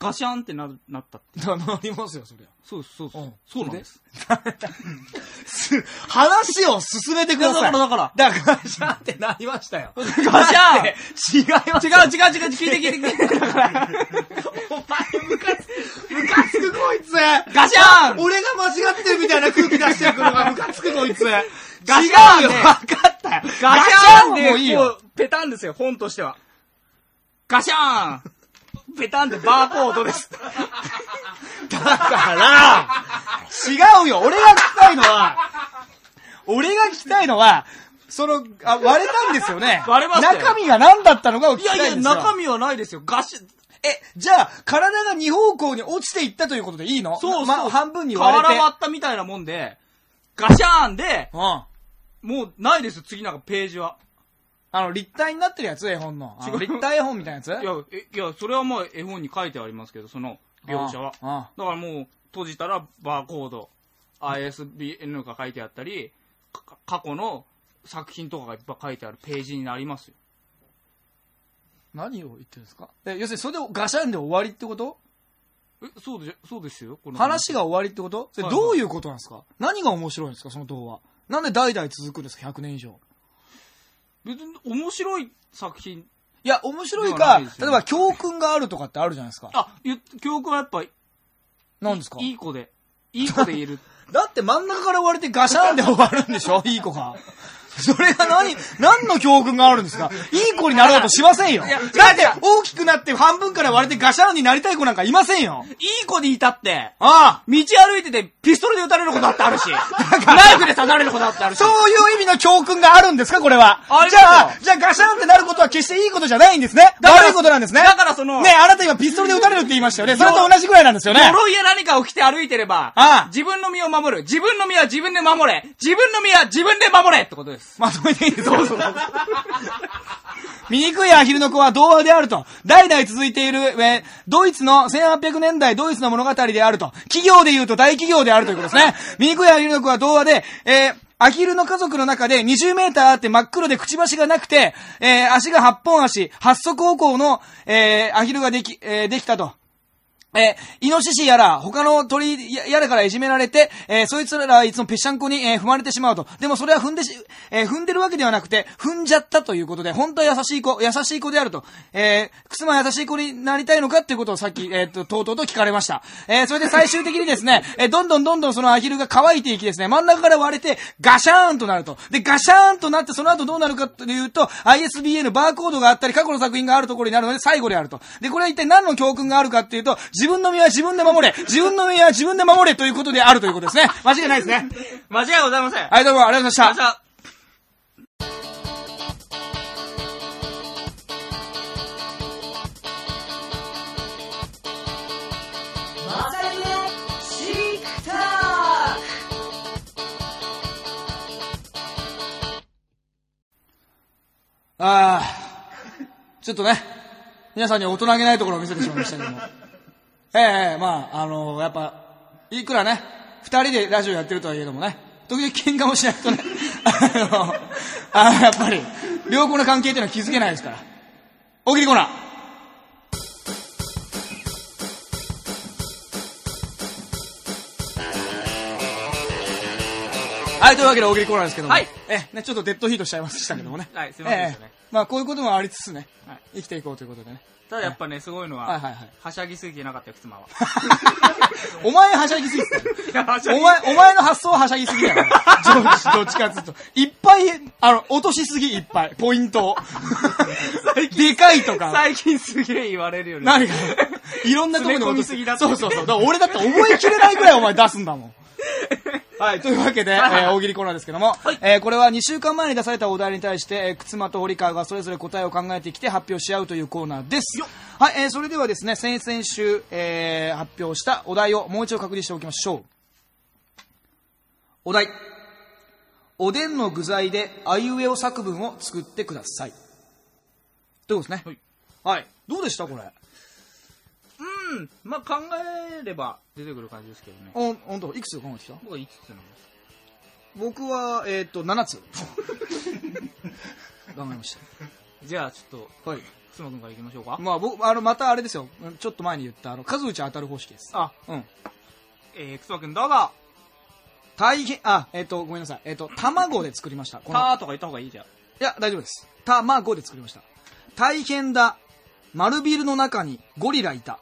ガシャンってななったって。な、なりますよ、そりゃ。そうそうです、うんそうなんで す。話を進めてください。だからだからだから、ガシャンってなりましたよ。ガシャン違います。違う違う違う、聞いて聞いて聞いて。お前、ムカつ、ムカつくこいつガシャン俺が間違ってるみたいな空気出してくるのがムカつくこいつガシャンね違うよ、分かったよ。ガシャンで、もういいよ。ペタンですよ、本としては。ガシャンペタンでバーコードです。だから、違うよ。俺が聞きたいのは、俺が聞きたいのは、その、あ、割れたんですよね。割れましたよ中身が何だったのかを聞いやいや、きたいんですよ。中身はないですよ。ガシえ、じゃあ、体が二方向に落ちていったということでいいの？そうそう、ま、半分に割れて。瓦割ったみたいなもんで、ガシャーンで、うん。もうないですよ、次なんかページは。あの、立体になってるやつ？絵本の。あの違う立体絵本みたいなやつ？いや、えいや、それはもう絵本に書いてありますけど、その描写は。あだからもう、閉じたらバーコード、ISBN が書いてあったり、か過去の作品とかがいっぱい書いてあるページになりますよ。何を言ってるんですか？え、要するにそれでガシャンで終わりってこと？え、そうで、そうですよ。この話が終わりってこと？それはいはいどういうことなんですか？何が面白いんですか？その童話。なんで代々続くんですか ?100 年以上。別に面白い作品。いや、面白いか、例えば教訓があるとかってあるじゃないですか。あ、ゆ教訓はやっぱ、何ですか？いい子で、いい子でいる。だって真ん中から割れてガシャンで終わるんでしょ？いい子が。それが何、何の教訓があるんですか？いい子になろうとしませんよ。だって大きくなって半分から割れてガシャーンになりたい子なんかいませんよ。いい子にいたって、ああ。道歩いててピストルで撃たれることだってあるし、ナイフで刺されることだってあるし。そういう意味の教訓があるんですか？これは。ありじますよゃあ、じゃあガシャンってなることは決していいことじゃないんですね。だから悪いことなんですね。だからそのねあなた今ピストルで撃たれるって言いましたよね。それと同じぐらいなんですよね。呪いや何かを着て歩いてれば、ああ自分の身を守る。自分の身は自分で守れ。自分の身は自分で守れってことです。まとめていいですかそうそう。醜いアヒルの子は童話であると。代々続いている、えドイツの1800年代ドイツの物語であると。企業で言うと大企業であるということですね。醜いアヒルの子は童話で、えーアヒルの家族の中で20メーターあって真っ黒でくちばしがなくて、えー足が8本足、8足歩行の、えーアヒルができ、えーできたと。えーイノシシやら、他の鳥やらからいじめられて、えーそいつらはいつもぺしゃんこに、えー踏まれてしまうと。でもそれは踏んでし、え踏んでるわけではなくて、踏んじゃったということで、本当は優しい子、優しい子であると。え、くすま優しい子になりたいのかっていうことをさっき、えっと、とうとうと聞かれました。えそれで最終的にですね、えどんどんどんどんそのアヒルが乾いていきですね、真ん中から割れて、ガシャーンとなると。で、ガシャーンとなって、その後どうなるかというと、ISBN バーコードがあったり、過去の作品があるところになるので、最後であると。で、これは一体何の教訓があるかっていうと、自分の身は自分で守れ、自分の身は自分で守れということであるということですね。間違いないですね。間違いございません。はい、どうもありがとうございました。あああ、ちょっとね、皆さんに大人げないところを見せてしまいましたけども。ええまあ、あのやっぱ、いくらね、二人でラジオやってるとはいえどもね、時々喧嘩もしないとね、あの、あやっぱり、良好な関係っていうのは気づけないですから。大喜利コーナー。はい、というわけで大喜利コーナーですけども。はいえ、ね、ちょっとデッドヒートしちゃいましたけどもね。はいすいませんでしたねええまあ、こういうこともありつつね、はい生きていこうということでね。ただやっぱね、すごいのは、はいはいはいはしゃぎすぎてなかったよ、妻は。お前はしゃぎすぎて お前、お前の発想ははしゃぎすぎだよ。どっちどっちかっつうと。いっぱい、あの、落としすぎいっぱい。ポイントを。でかいとか。最近すげえ言われるよね。何が？いろんなところに落と詰め込みすぎだそうそうそう。だ俺だって覚えきれないぐらいお前出すんだもん。はい、というわけで、えー大喜利コーナーですけども、えーこれは2週間前に出されたお題に対して、えー、くつまと堀川がそれぞれ答えを考えてきて発表し合うというコーナーです。はい、えーそれではですね、先々週、えー発表したお題をもう一度確認しておきましょう。お題。おでんの具材であいうえお作文を作ってください。ということですね？はい。どうでしたこれ？うん。まあ、考えれば出てくる感じですけどね。お、ほんと、いくつ考えてきた？僕は5つなんです。僕は、えっ、と、7つ。考えましじゃあ、ちょった。はい。と、妻くんから行きましょうか。まあ、僕、あの、またあれですよ。ちょっと前に言った、あの、数打ち当たる方式です。あ、うん。えー、くつまくんどうぞ。大変、あ、えっ、と、ごめんなさい。えっ、と、卵で作りました。このたーとか言った方がいいじゃん。いや、大丈夫です。卵で作りました。大変だ。丸ビルの中にゴリラいた。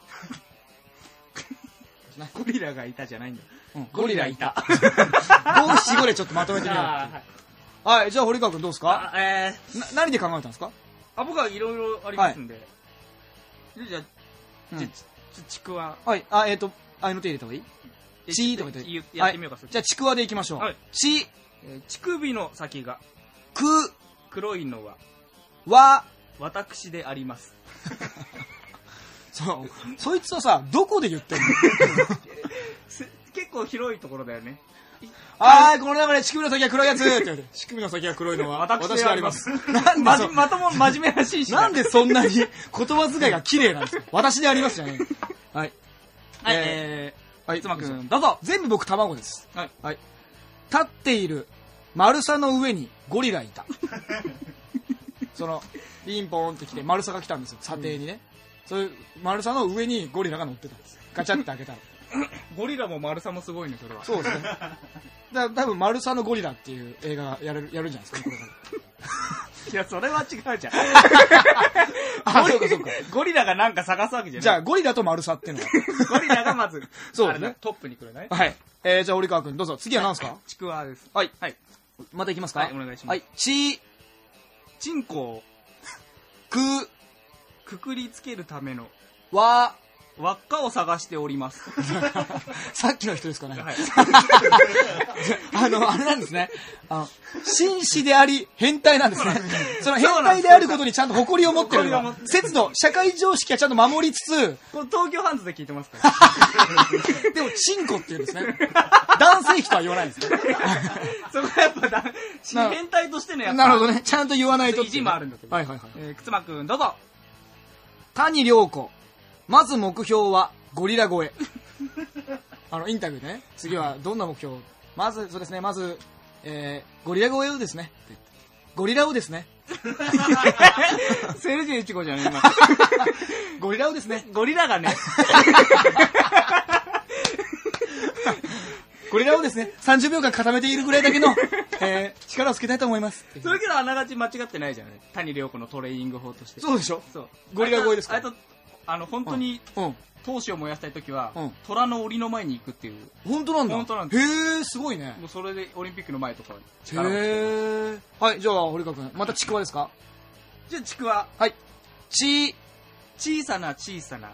ゴリラがいたじゃないんだ。うん、ゴリラいた。五七五でちょっとまとめてみよう。はい、じゃあ堀川君どうですか？あ、えー、な、何で考えたんですか？あ、僕はいろいろありますんで。じゃあ、うん。じゃあ、ちちくわ。はい、あ、えっ、と、あいの手入れた方がいい？チーとか言って。言やってみようか、そっち。じゃあ、ちくわでいきましょう。はい。ち、えー乳首の先が。く、黒いのは。わ、私であります。そう。そいつはさ、どこで言ってんの？す結構広いところだよね。あー、この中で乳首の先が黒いやつって言われて、乳首の先が黒いのは私私でありますす。なんでそまとも、真面目らしいしなんでそんなに 言葉遣いが綺麗なんですか？私でありますじゃねえはい。はい、ええー、はい、妻くん、どうぞ。全部僕卵です。はい。はい。立っている丸さの上にゴリラいた。その、ピンポーンって来て丸さが来たんですよ、査定にね。そういう丸さの上にゴリラが乗ってたんです。ガチャって開けたら。ゴリラも丸さもすごいね、それは。そうですね。だ多分、マルサのゴリラっていう映画やれるやるんじゃないですか、これから。いや、それは違うじゃん。あ、ゴリそうかそうか。ゴリラがなんか探すわけじゃない。じゃあ、ゴリラとマルサっていうのは。ゴリラがまず、そうねあれだトップに来るね。はい。えー、じゃあ、折川君、どうぞ。次は何ですか？ちくわです。はい。はい。またいきますか？はいお願いしますはい。ち、チンコをく、くくりつけるためのわ、輪っかを探しております。さっきの人ですかね。はい。あの、あれなんですね。あの、紳士であり、変態なんですね。その変態であることにちゃんと誇りを持ってる節度、社会常識はちゃんと守りつつ、これ東京ハンズで聞いてますか？ら。でも、チンコって言うんですね。男性器とは言わないんですね。そこはやっぱだ、な変態としてのやっぱ。なるほどね。ちゃんと言わないとっていうね。意地もあるんだけどはいはいはい。えー、くつまくん、どうぞ。谷良子。まず目標は、ゴリラ越え。あの、インタビューでね、次はどんな目標？まず、そうですね、まず、えー、ゴリラ越えをですね。ゴリラをですね。セルジュ1号じゃね今。ゴリラをですね。ゴリラがね、ゴリラをですね、30秒間固めているぐらいだけの、えー、力をつけたいと思います。それけどあながち間違ってないじゃない谷良子のトレーニング法として。そうでしょそう。ゴリラ越えですか？あれと、あの、本当に、うん。闘志を燃やしたいときは、うん虎の檻の前に行くっていう。本当なんだ。本当なんでへー、すごいね。もうそれでオリンピックの前とかへ力をつけて。ー。はい、じゃあ、堀川君。またちくわですか？じゃあ、ちくわ。はい。ち、小さな小さな、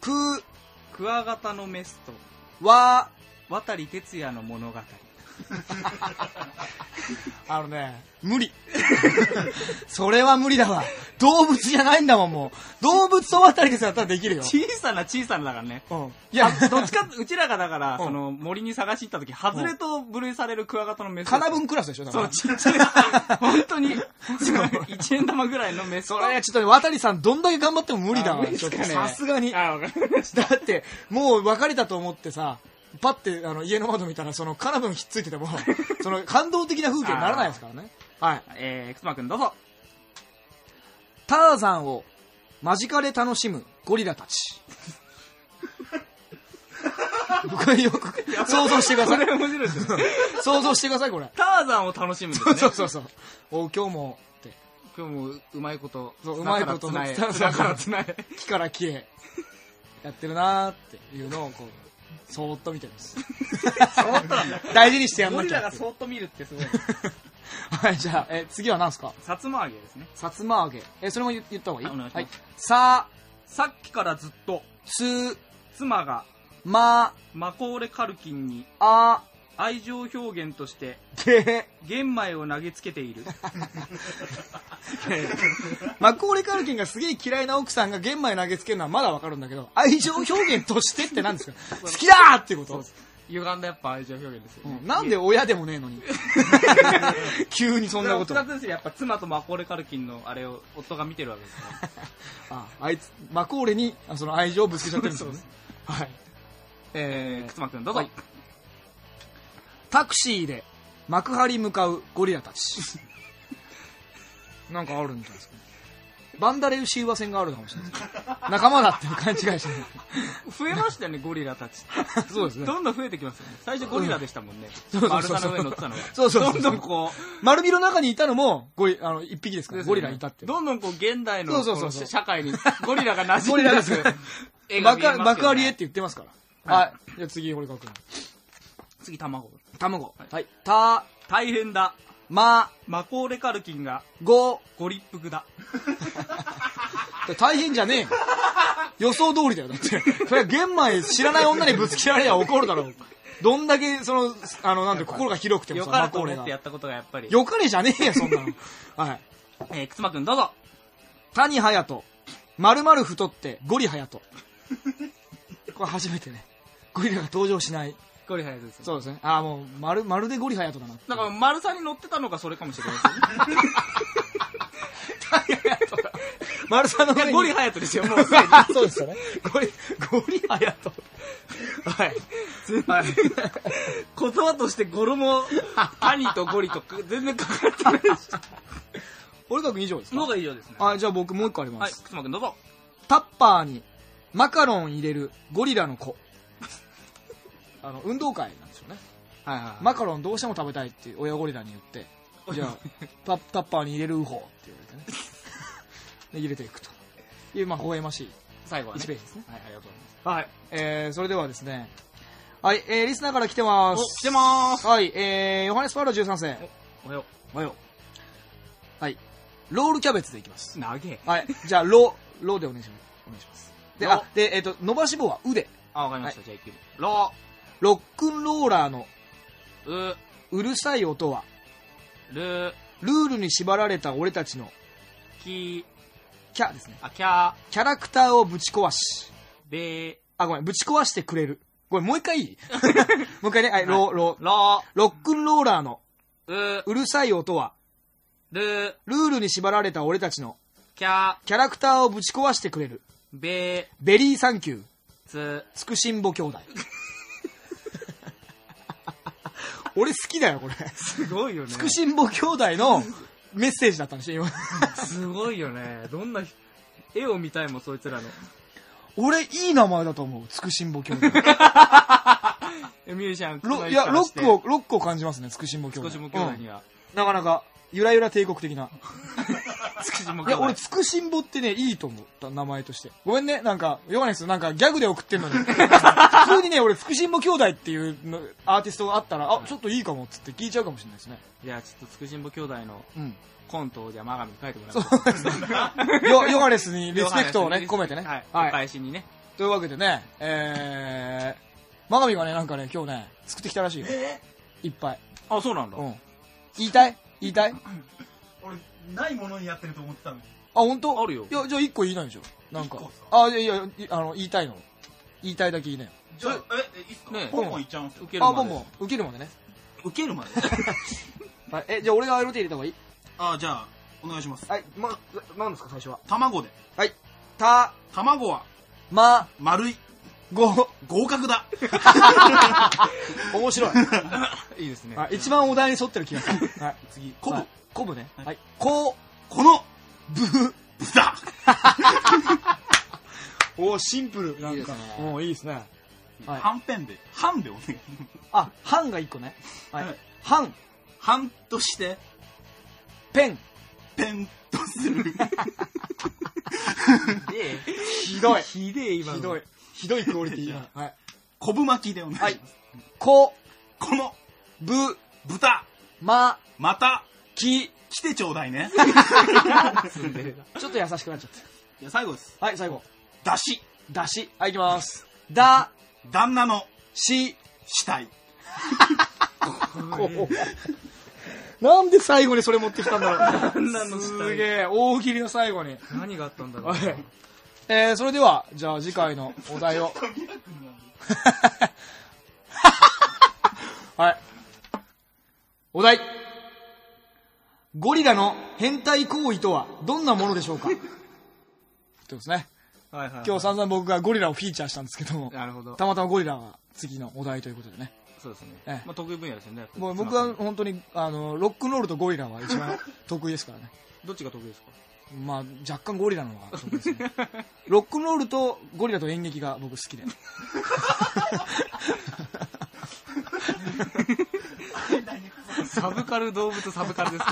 く、クワガタのメスと、わ、渡哲也の物語。あのね、無理。それは無理だわ。動物じゃないんだもん、もう。動物と渡りですやったらできるよ。小さな小さなだからね。うん。いいやや、、どっちか、うちらがだから、うんその森に探し行った時、外れと分類されるクワガタのメス。カナブンクラスでしょだかそう、ら。ちっちゃい。本当に、1円玉ぐらいのメスと。それ、ちょっとね、渡りさんどんだけ頑張っても無理だわ。さすがに。あ、わかりました。だって、もう別れたと思ってさ、パッてあの家の窓見たら、そのカナブンひっついてても、その感動的な風景にならないですからね。はい。えー、くつまくんどうぞ。ターザンを間近で楽しむゴリラたち。これよく想像してください。これ面白いですよね。想像してください、これ。ターザンを楽しむんですね。そうそうそう。お今日もって、今日もううまいこと。そううまいことつなえ。そうそうだからつなえ。木から木へやってるなーっていうのをこう、そーっと見てます。大事にしてやんゴなきゃっていう。リラがそーっと見るってすごい。はい、じゃあ、え、次は何ですか？さつま揚げですね。さつま揚げ。え、それも言言った方がいい？はいお願いしますはい。さ、さっきからずっと、つ、妻がま、マコーレカルキンにあ、愛情表現としてげ、玄米を投げつけている。マコーレカルキンがすげえ嫌いな奥さんが玄米投げつけるのはまだわかるんだけど、愛情表現としてって何ですか？好きだーっていうこと歪んだやっぱ愛情表現ですよね。うんなんで親でもねえのに。急にそんなこと。複雑ですよやっぱ妻とマコーレカルキンのあれを夫が見てるわけですから。あ、あいつ、マコーレにあその愛情をぶつけちゃってるんですよね。はい。えー、くつまくんどうぞ。はいタクシーで幕張向かうゴリラたち。なんかあるんじゃないですかね。バンダレウシーワ戦があるかもしれないですね。仲間だって勘違いして増えましたよね、ゴリラたち。る。そうですね。どんどん増えてきますよね。最初ゴリラでしたもんね。そうそうそう丸太の上に乗ってたのが。そうそうそうどんどんこ丸ビの中にいたのも、ゴリ、あの、一匹ですかう、ら、ゴリラいたって。どんどんこう現代のそうそうそうそうこの社会にゴリラが馴ゴ染んでリラです。絵が見えますよね爆爆ありえって言ってますから。はい。じゃあ次、堀川君。次卵。卵。はい。た、大変だ。ま、マコーレカルキンがご、ご立腹だ。大変じゃねえよ。予想通りだよ。だって。それは玄米知らない女にぶつけられりゃ怒るだろう。どんだけ、その、あの、なんで心が広くてもさ、マコーレがや。ったことがやっぱり。よかれじゃねえよ、そんなの。はい。えー、くつまくんどうぞ。谷隼人。丸々太って、ゴリ隼人。これ初めてね。ゴリラが登場しない。ゴリラです。そうですね。ああ、もう、まる、まるでゴリ隼人だな。だから丸さんに乗ってたのがそれかもしれな いですよね。丸さんの上にゴリハヤトですよ、もうすで そうですよね。ゴリ、ゴリ隼人。はい。はい。言葉として語呂も、谷とゴリと全然かかってないし。俺が君以上ですか？のが以上ですね。あ、じゃあ僕もう一個ありまはい、す。くつまくんどうぞ。タッパーにマカロン入れるゴリラの子。あの、運動会なんですよね。はいはい。マカロンどうしても食べたいって親ゴリラに言って、じゃあ、タタッパーに入れるウホって言われてね。で、入れていくと。いう、まあ、微笑ましい最後はね。1ページですね。はい、ありがとうございはい。えー、それではですね、はい、えー、リスナーから来てまます。お、す。来てまーす。はい、えー、ヨハネスパウロ13世。おはよおはよう。はい。ロールキャベツでいきますう。。長え。はい。じゃあ、ロ、ロでお願いします。お願いします。で、ロあ、で、えっ、と、伸ばし棒は腕。あ、わかりました。じゃあ行ってみる。ロロックンローラーのー、う、うるさい音は、る、ルールに縛られた俺たちの、き、キャですね。あ、キャ、キャラクターをぶち壊し、べ、あ、ごめん、ぶち壊してくれる。ごめん、もう一回いい？もう一回ね、はい、ロ、ロ、ロロックンローラーのー、う、うるさい音は、る、ルールに縛られた俺たちのキャ、キャラクターをぶち壊してくれる。べ、 very thank you、つ、つくしんぼ兄弟。俺好きだよ、これ。すごいよね。つくしんぼ兄弟のメッセージだったんでしょ、今。すごいよね。どんな人、絵を見たいもん、そいつらの。俺、いい名前だと思う、つくしんぼ兄弟。え ミュージシャン、ロいや、ロックを、ロックを感じますね、つくしんぼ兄弟。兄弟には。うんなかなか、ゆらゆら帝国的な。つくしもいや、俺、つくしんぼってね、いいと思った、名前として。ごめんね、なんか、ヨガネス、なんか、ギャグで送ってんのに。普通にね、俺、つくしんぼ兄弟っていうのアーティストがあったら、あ、ちょっといいかも、っつって聞いちゃうかもしれないですね。いや、ちょっとつくしんぼ兄弟のうん。コントをじゃあ、マガミに書いてもらそうですね。ヨヨガネスにリスペクトをね、込めてね。はい。おはい。返しにね。というわけでね、えー、マガミがね、なんかね、今日ね、作ってきたらしいよ。いっぱい。あ、そうなんだ。うん。言いたい？言いたい？あ、俺、ないものにやってると思ってたのに。本当？あるよいや、じゃあ一個言いないでしょ。なんか。あ、いやいや、いあの、言いたいの。言いたいだけ言いなよ。じゃあ、え、えいいっすか？ねポンポンいっちゃうんすよ受。けるあ、までボンボン。受けるまでね。受けるまで？はい。え、じゃあ俺が LT 入れた方がいい？あ、じゃあ、お願いします。はい。ま、なんですか、最初は？卵で。はい。た、卵は、ま、丸い。ご、合格だ。面白い。いいですね。あ一番お題に沿ってる気がする。はい。次。昆布はい昆布ね。はいはい。ここの、ぶ、豚。おシンプル。なんかいいですね。おいいですね。はいはんぺんで、半でお願い。あ、半が一個ね。はいはい。半、半として、ペン。ペンとする。で、ひどい。ひでえ、今の。ひどい。ひどいクオリティー。はい。昆布巻きでお願いします。はいこ、この、ぶ、豚、ま、また、き、来てちょうだいね。ちょっと優しくなっちゃっじゃあ最後です。た。はい、最後。だし、だし。はい、いきます。だ、旦那のし、死体。なんで最後にそれ持ってきたんだろう。旦那の死体すげえ、大喜利の最後に。何があったんだろう。はい。えー、それでは、じゃあ次回のお題を。はい。お題。ゴリラの変態行為とはどんなものでしょうか？ということですね。はいはい。今日散々僕がゴリラをフィーチャーしたんですけども、なるほど。たまたまゴリラが次のお題ということでね。そうですね。ええまあ、得意分野ですよね。もう僕は本当に、あの、ロックンロールとゴリラは一番得意ですからね。どっちが得意ですか？まあ、若干ゴリラの方がね。ロックンロールとゴリラと演劇が僕好きで。サブカル動物サブカルですよ。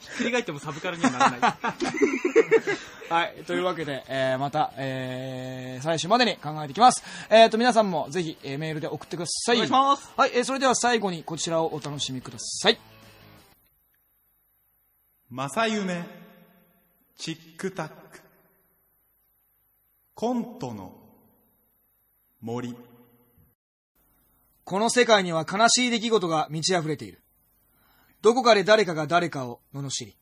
ひっくり返ってもサブカルにはならない。はい。というわけで、えー、また、えー、最終までに考えていきます。えーと、皆さんもぜひ、えーメールで送ってください。お願いします。はい。えー、それでは最後にこちらをお楽しみください。正夢チックタックコントの森この世界には悲しい出来事が満ち溢れている。どこかで誰かが誰かを罵り、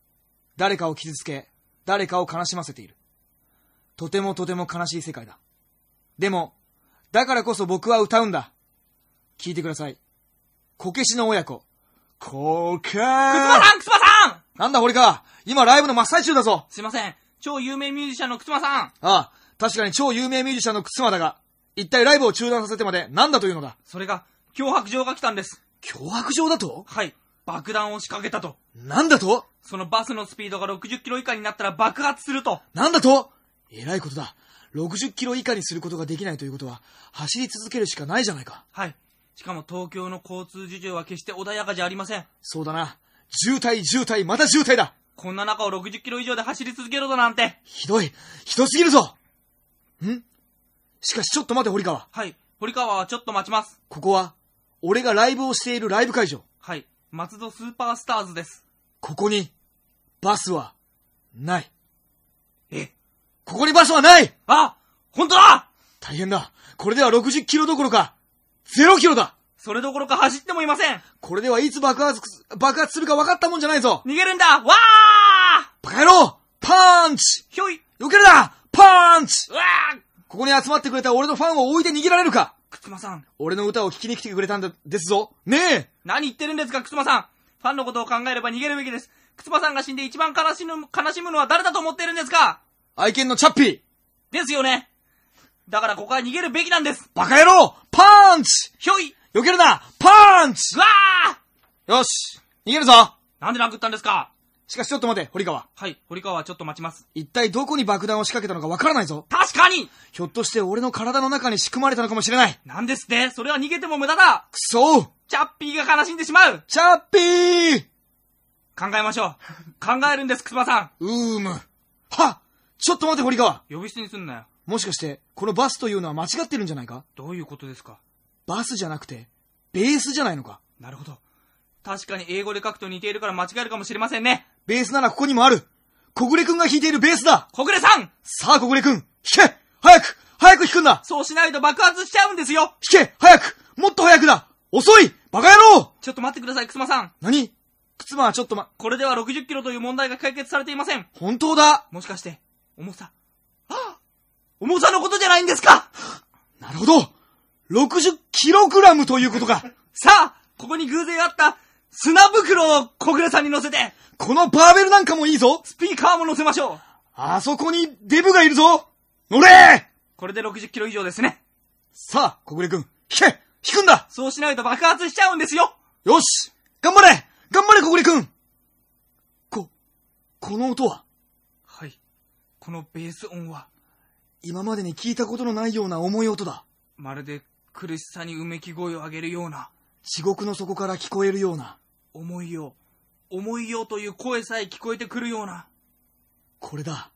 誰かを傷つけ、誰かを悲しませている。とてもとても悲しい世界だ。でも、だからこそ僕は歌うんだ。聞いてください。こけしの親子。こけくなんだ堀川今ライブの真っ最中だぞすいません。超有名ミュージシャンのくつばさんああ、確かに超有名ミュージシャンの靴間だが、一体ライブを中断させてまで何だというのだそれが、脅迫状が来たんです。脅迫状だと？はい。爆弾を仕掛けたと。なんだと？そのバスのスピードが60キロ以下になったら爆発すると。なんだと？えらいことだ。60キロ以下にすることができないということは、走り続けるしかないじゃないか。はい。しかも東京の交通事情は決して穏やかじゃありません。そうだな。渋滞、渋滞、また渋滞だこんな中を60キロ以上で走り続けろだなんて。ひどい。ひどすぎるぞん？しかしちょっと待て、堀川。はい。堀川はちょっと待ちます。ここは、俺がライブをしているライブ会場。はい。松戸スーパースターズです。ここに、バスは、ない。え？ここにバスはないあ本当だ大変だ。これでは60キロどころか、0キロだそれどころか走ってもいません。これではいつ爆発、爆発するか分かったもんじゃないぞ。逃げるんだ。わー!バカ野郎!パンチ!ひょい!避けるな!パンチ!うわー!ここに集まってくれた俺のファンを置いて逃げられるか?くつまさん。俺の歌を聴きに来てくれたんだ、ですぞ。ねえ!何言ってるんですか、くつまさん。ファンのことを考えれば逃げるべきです。くつまさんが死んで一番悲しむ、悲しむのは誰だと思ってるんですか?愛犬のチャッピー。ですよね。だからここは逃げるべきなんです。バカ野郎!パンチ!ひょい避けるなパンチうわーよし逃げるぞなんで殴ったんですか?しかしちょっと待て、堀川。はい、堀川はちょっと待ちます。一体どこに爆弾を仕掛けたのかわからないぞ。確かにひょっとして俺の体の中に仕組まれたのかもしれない。なんですって?それは逃げても無駄だくそチャッピーが悲しんでしまうチャッピー考えましょう。考えるんです、くつまさうーむ。はちょっと待て、堀川。ん。呼び捨てにすんなよ。もしかして、このバスというのは間違ってるんじゃないか?どういうことですか?バスじゃなくて、ベースじゃないのか。なるほど。確かに英語で書くと似ているから間違えるかもしれませんね。ベースならここにもある。小暮くんが弾いているベースだ。小暮さん！さあ、小暮くん弾け。早く早く弾くんだ。そうしないと爆発しちゃうんですよ。弾け。早くもっと早くだ。遅い。バカ野郎！ちょっと待ってください、くつまさん。何？靴間はちょっとま、これでは60キロという問題が解決されていません。本当だ。もしかして、重さ。ああ！重さのことじゃないんですか！なるほど !60 キログラムということか さあ、ここに偶然あった砂袋を小暮さんに乗せて、このバーベルなんかもいいぞスピーカーも乗せましょう。あそこにデブがいるぞ乗れこれで60キロ以上ですね。さあ、小暮くん、弾け弾くんだそうしないと爆発しちゃうんですよよし頑張れ頑張れ小暮くんこ、この音は、はい。このベース音は、今までに聞いたことのないような重い音だ。まるで苦しさにうめき声を上げるような、地獄の底から聞こえるような、重いよ、重いよという声さえ聞こえてくるような。これだ。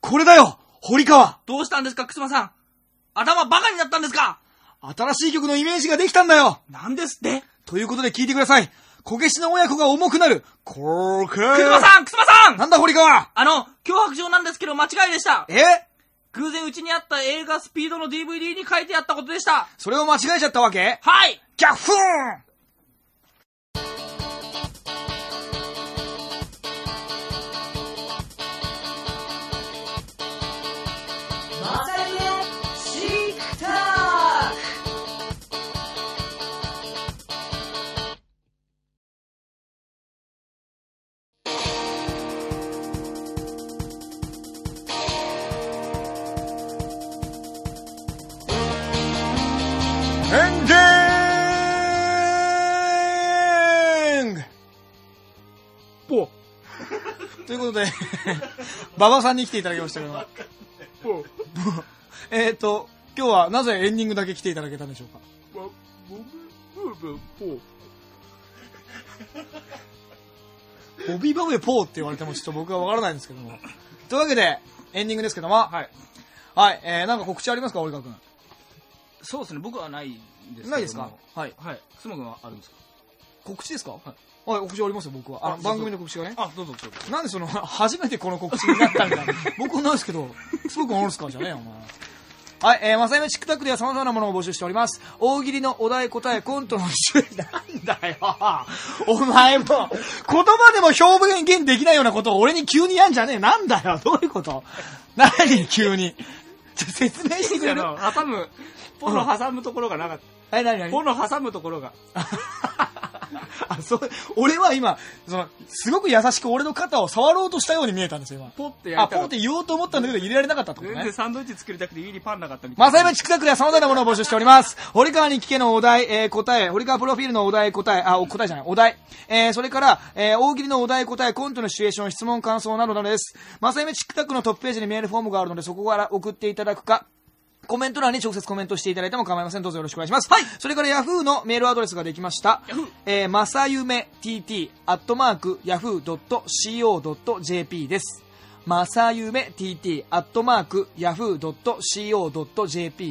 これだよ堀川どうしたんですか、くすまさん?頭バカになったんですか?新しい曲のイメージができたんだよなんですって?ということで聞いてください。小消しの親子が重くなる。こけくすまさんくすまさんなんだ堀川あの、脅迫状なんですけど間違いでした。え?偶然うちにあった映画スピードの DVD に書いてあったことでした。それを間違えちゃったわけ？はい。ギャフーンことで、馬場さんに来ていただきましたけども。えっと、今日はなぜエンディングだけ来ていただけたんでしょうか？ボビーバブでポーって言われてもちょっと僕はわからないんですけども。というわけで、エンディングですけども。はい。はい、えー、なんか告知ありますか、折川くん。そうですね、僕はないんですけどもないですか？はい。はい。くすまくんはあるんですか？告知ですか？はい。はい、告知ありますよ、僕は。あ番組の告知がね。あ、どうぞどうぞ。なんでその、初めてこの告知になったんだ？僕はないですけど、すごくあるすか？じゃねえよ、お前。はい、えー、まさゆめチックタックでは様々なものを募集しております。大喜利のお題答え、コントの種類、なんだよ。お前も、言葉でも表現できないようなことを俺に急にやんじゃねえ。なんだよ。どういうこと？何？急に。ちょ説明してくれる？挟む、ポの挟むところがなかった。はい、何何？ポの挟むところが。あ、そう、俺は今、その、すごく優しく俺の肩を触ろうとしたように見えたんですよ、今。ポってやあ、ポンって言おうと思ったんだけど入れられなかったってことね全然。サンドイッチ作りたくて家にパンなかったみたいマサイメチックタックでは様々なものを募集しております。堀川に聞けのお題、えー答え、堀川プロフィールのお題答え、あ、お答えじゃない、お題。えーそれから、えー大喜利のお題答え、コントのシチュエーション、質問、感想などなどです。マサイメチックタックのトップページにメールフォームがあるので、そこから送っていただくか、コメント欄に直接コメントしていただいても構いません。どうぞよろしくお願いします。はい。それからヤフーのメールアドレスができました。えー、まさゆめ tt、アットマーク、yahoo.co.jp です。まさゆめ TT、アットマーク、yahoo.co.jp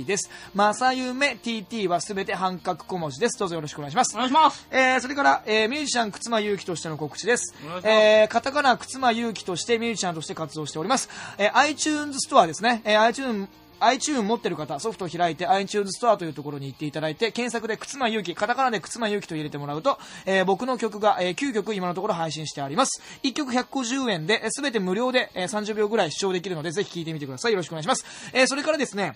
です。まさゆめ TT はすべて半角小文字です。どうぞよろしくお願いしますお。願いします。えー、それから、えー、ミュージシャン、くつまゆうきとしての告知ですえー、カタカナ、くつまゆうきとしてミュージシャンとして活動しております。えー、iTunes ストアですね。えー、iTunes、iTune 持ってる方、ソフトを開いて iTunes ストアというところに行っていただいて、検索でくつまゆうき、カタカナでくつまゆうきと入れてもらうと、えー僕の曲が、えー9曲今のところ配信してあります。1曲150円で、すべて無料で、えー30秒ぐらい視聴できるので、ぜひ聴いてみてください。よろしくお願いします。えーそれからですね、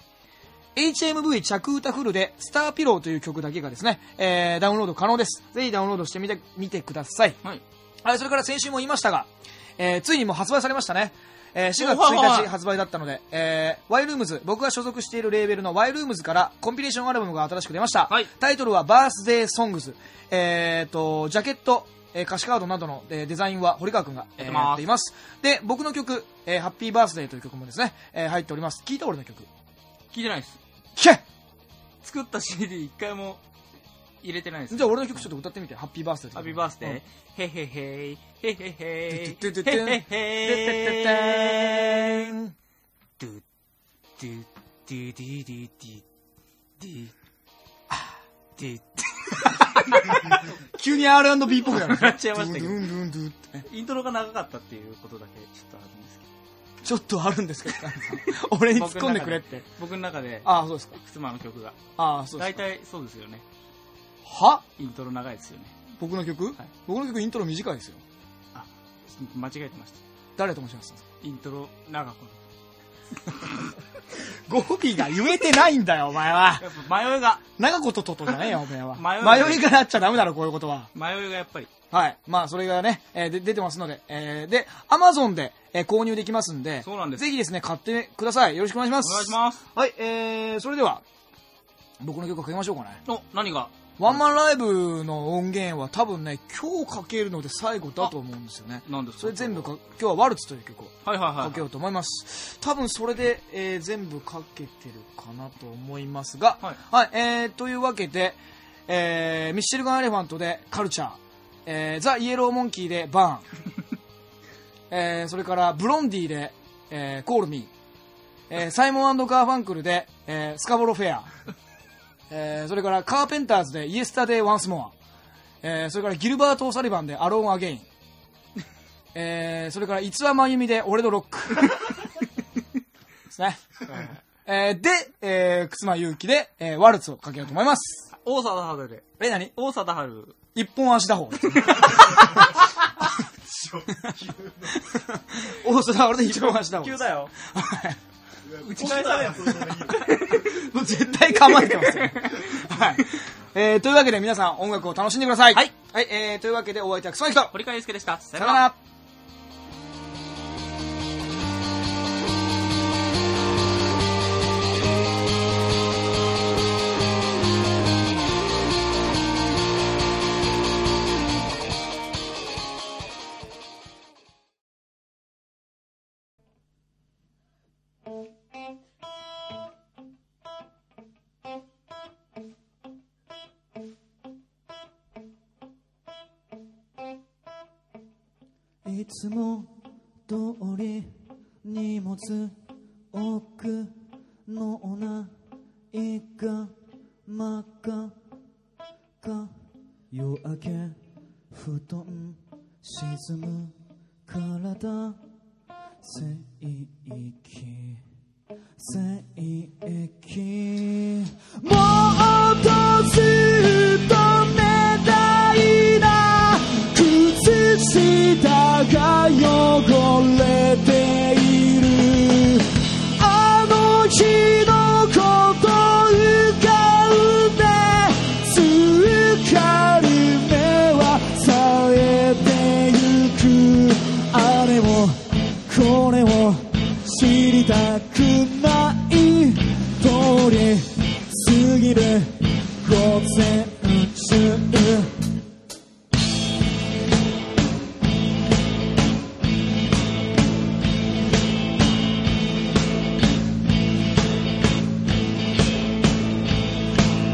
HMV 着歌フルで、スターピローという曲だけがですね、えーダウンロード可能です。ぜひダウンロードしてみて、みてください。はい。はい、それから先週も言いましたが、えーついにもう発売されましたね。えー4月1おはいはいはい日発売だったので、えー、ワイルームズ、僕が所属しているレーベルのワイルームズからコンピレーションアルバムが新しく出ました。はいタイトルはバースデーソングズ。えーと、ジャケット、えー歌詞カードなどの、えーデザインは堀川くんが、えーやっています。で、僕の曲、えーハッピーバースデーという曲もですね、えー入っております。聞いた俺の曲。聞いてないです。聞け作った CD 一回も入れてないです。じゃあ俺の曲ちょっと歌ってみて、 happy birthday happy birthday。へへへい。へへへい。ててててんへへへい。うんドゥ、ドゥ、ドゥディディディ、ディ、あ、ディ、急に R&B っぽくなる。なっちゃいましたけどドゥンドゥンドゥンってねイントロが長かったっていうことだけちょっとあるんですけど。ちょっとあるんですけど、俺に突っ込んでくれって。僕の中で、ああ、そうですか。妻の曲が。ああ、そうですか。大体そうですよね。は？イントロ長いですよね。僕の曲、はい僕の曲イントロ短いですよ。間違えてました。誰と申しますイントロ長く。語尾が言えてないんだよ、お前は。やっぱ迷いが、長子とととじゃないよ、お前は。迷いがなっちゃダメだろ、こういうことは。迷いがやっぱり。はい。まあ、それがね、えーで出てますので、えーで、アマゾンで、えー購入できますんで、そうなんですぜひですね、買ってください。よろしくお願いします。お願いします。はい、えー、それでは、僕の曲をかけましょうかね。お、何が？ワンマンライブの音源は多分ね、今日かけるので最後だと思うんですよね。何ですか？それ全部か、今日はワルツという曲を。はいはいはい。かけようと思います。多分それで、えー全部かけてるかなと思いますが、はいえー、というわけで、えーミッシェルガン・エレファントでカルチャー、えーザ・イエロー・モンキーでバーン、えーそれからブロンディで、えーコール・ミー、えーサイモンガーファンクルで、えースカボロ・フェア、えーそれからカーペンターズでイエスタデー・ワンスモア、えーそれからギルバート・オサリバンでアローン・アゲイン、えーそれから逸話真由美で俺のロック。ですね。えーで、えー、くつまゆうきで、えーワルツをかけようと思います。大貞治で。え、何？大貞治。一本足打法。大須田俺で一本足打法。急だよ。打ち返される。も う絶対構えてますよ。はい。えー、というわけで皆さん音楽を楽しんでください。はい。はい、えー、というわけでお相手はくつまゆきと。堀川祐介でした。ささよなら。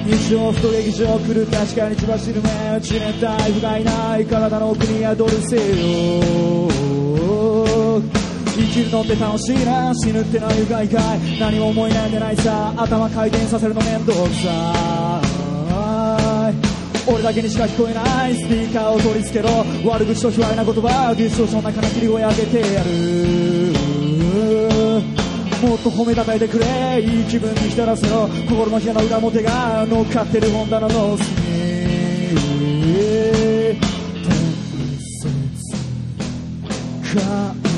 日常ふと劇場来る確かに血走る目打ち熱帯不甲斐ない体の奥に宿るせよ生きるのって楽しいな死ぬってのは愉快かい何も思い悩んでないさ頭回転させるの面倒くさい俺だけにしか聞こえないスピーカーを取り付けろ悪口と卑猥な言葉ディストーションな。金切り声上げてやるもっと褒めたたえてくれ。いい気分に浸らせろ心の部屋の裏表が乗っかってる本棚の隅大切か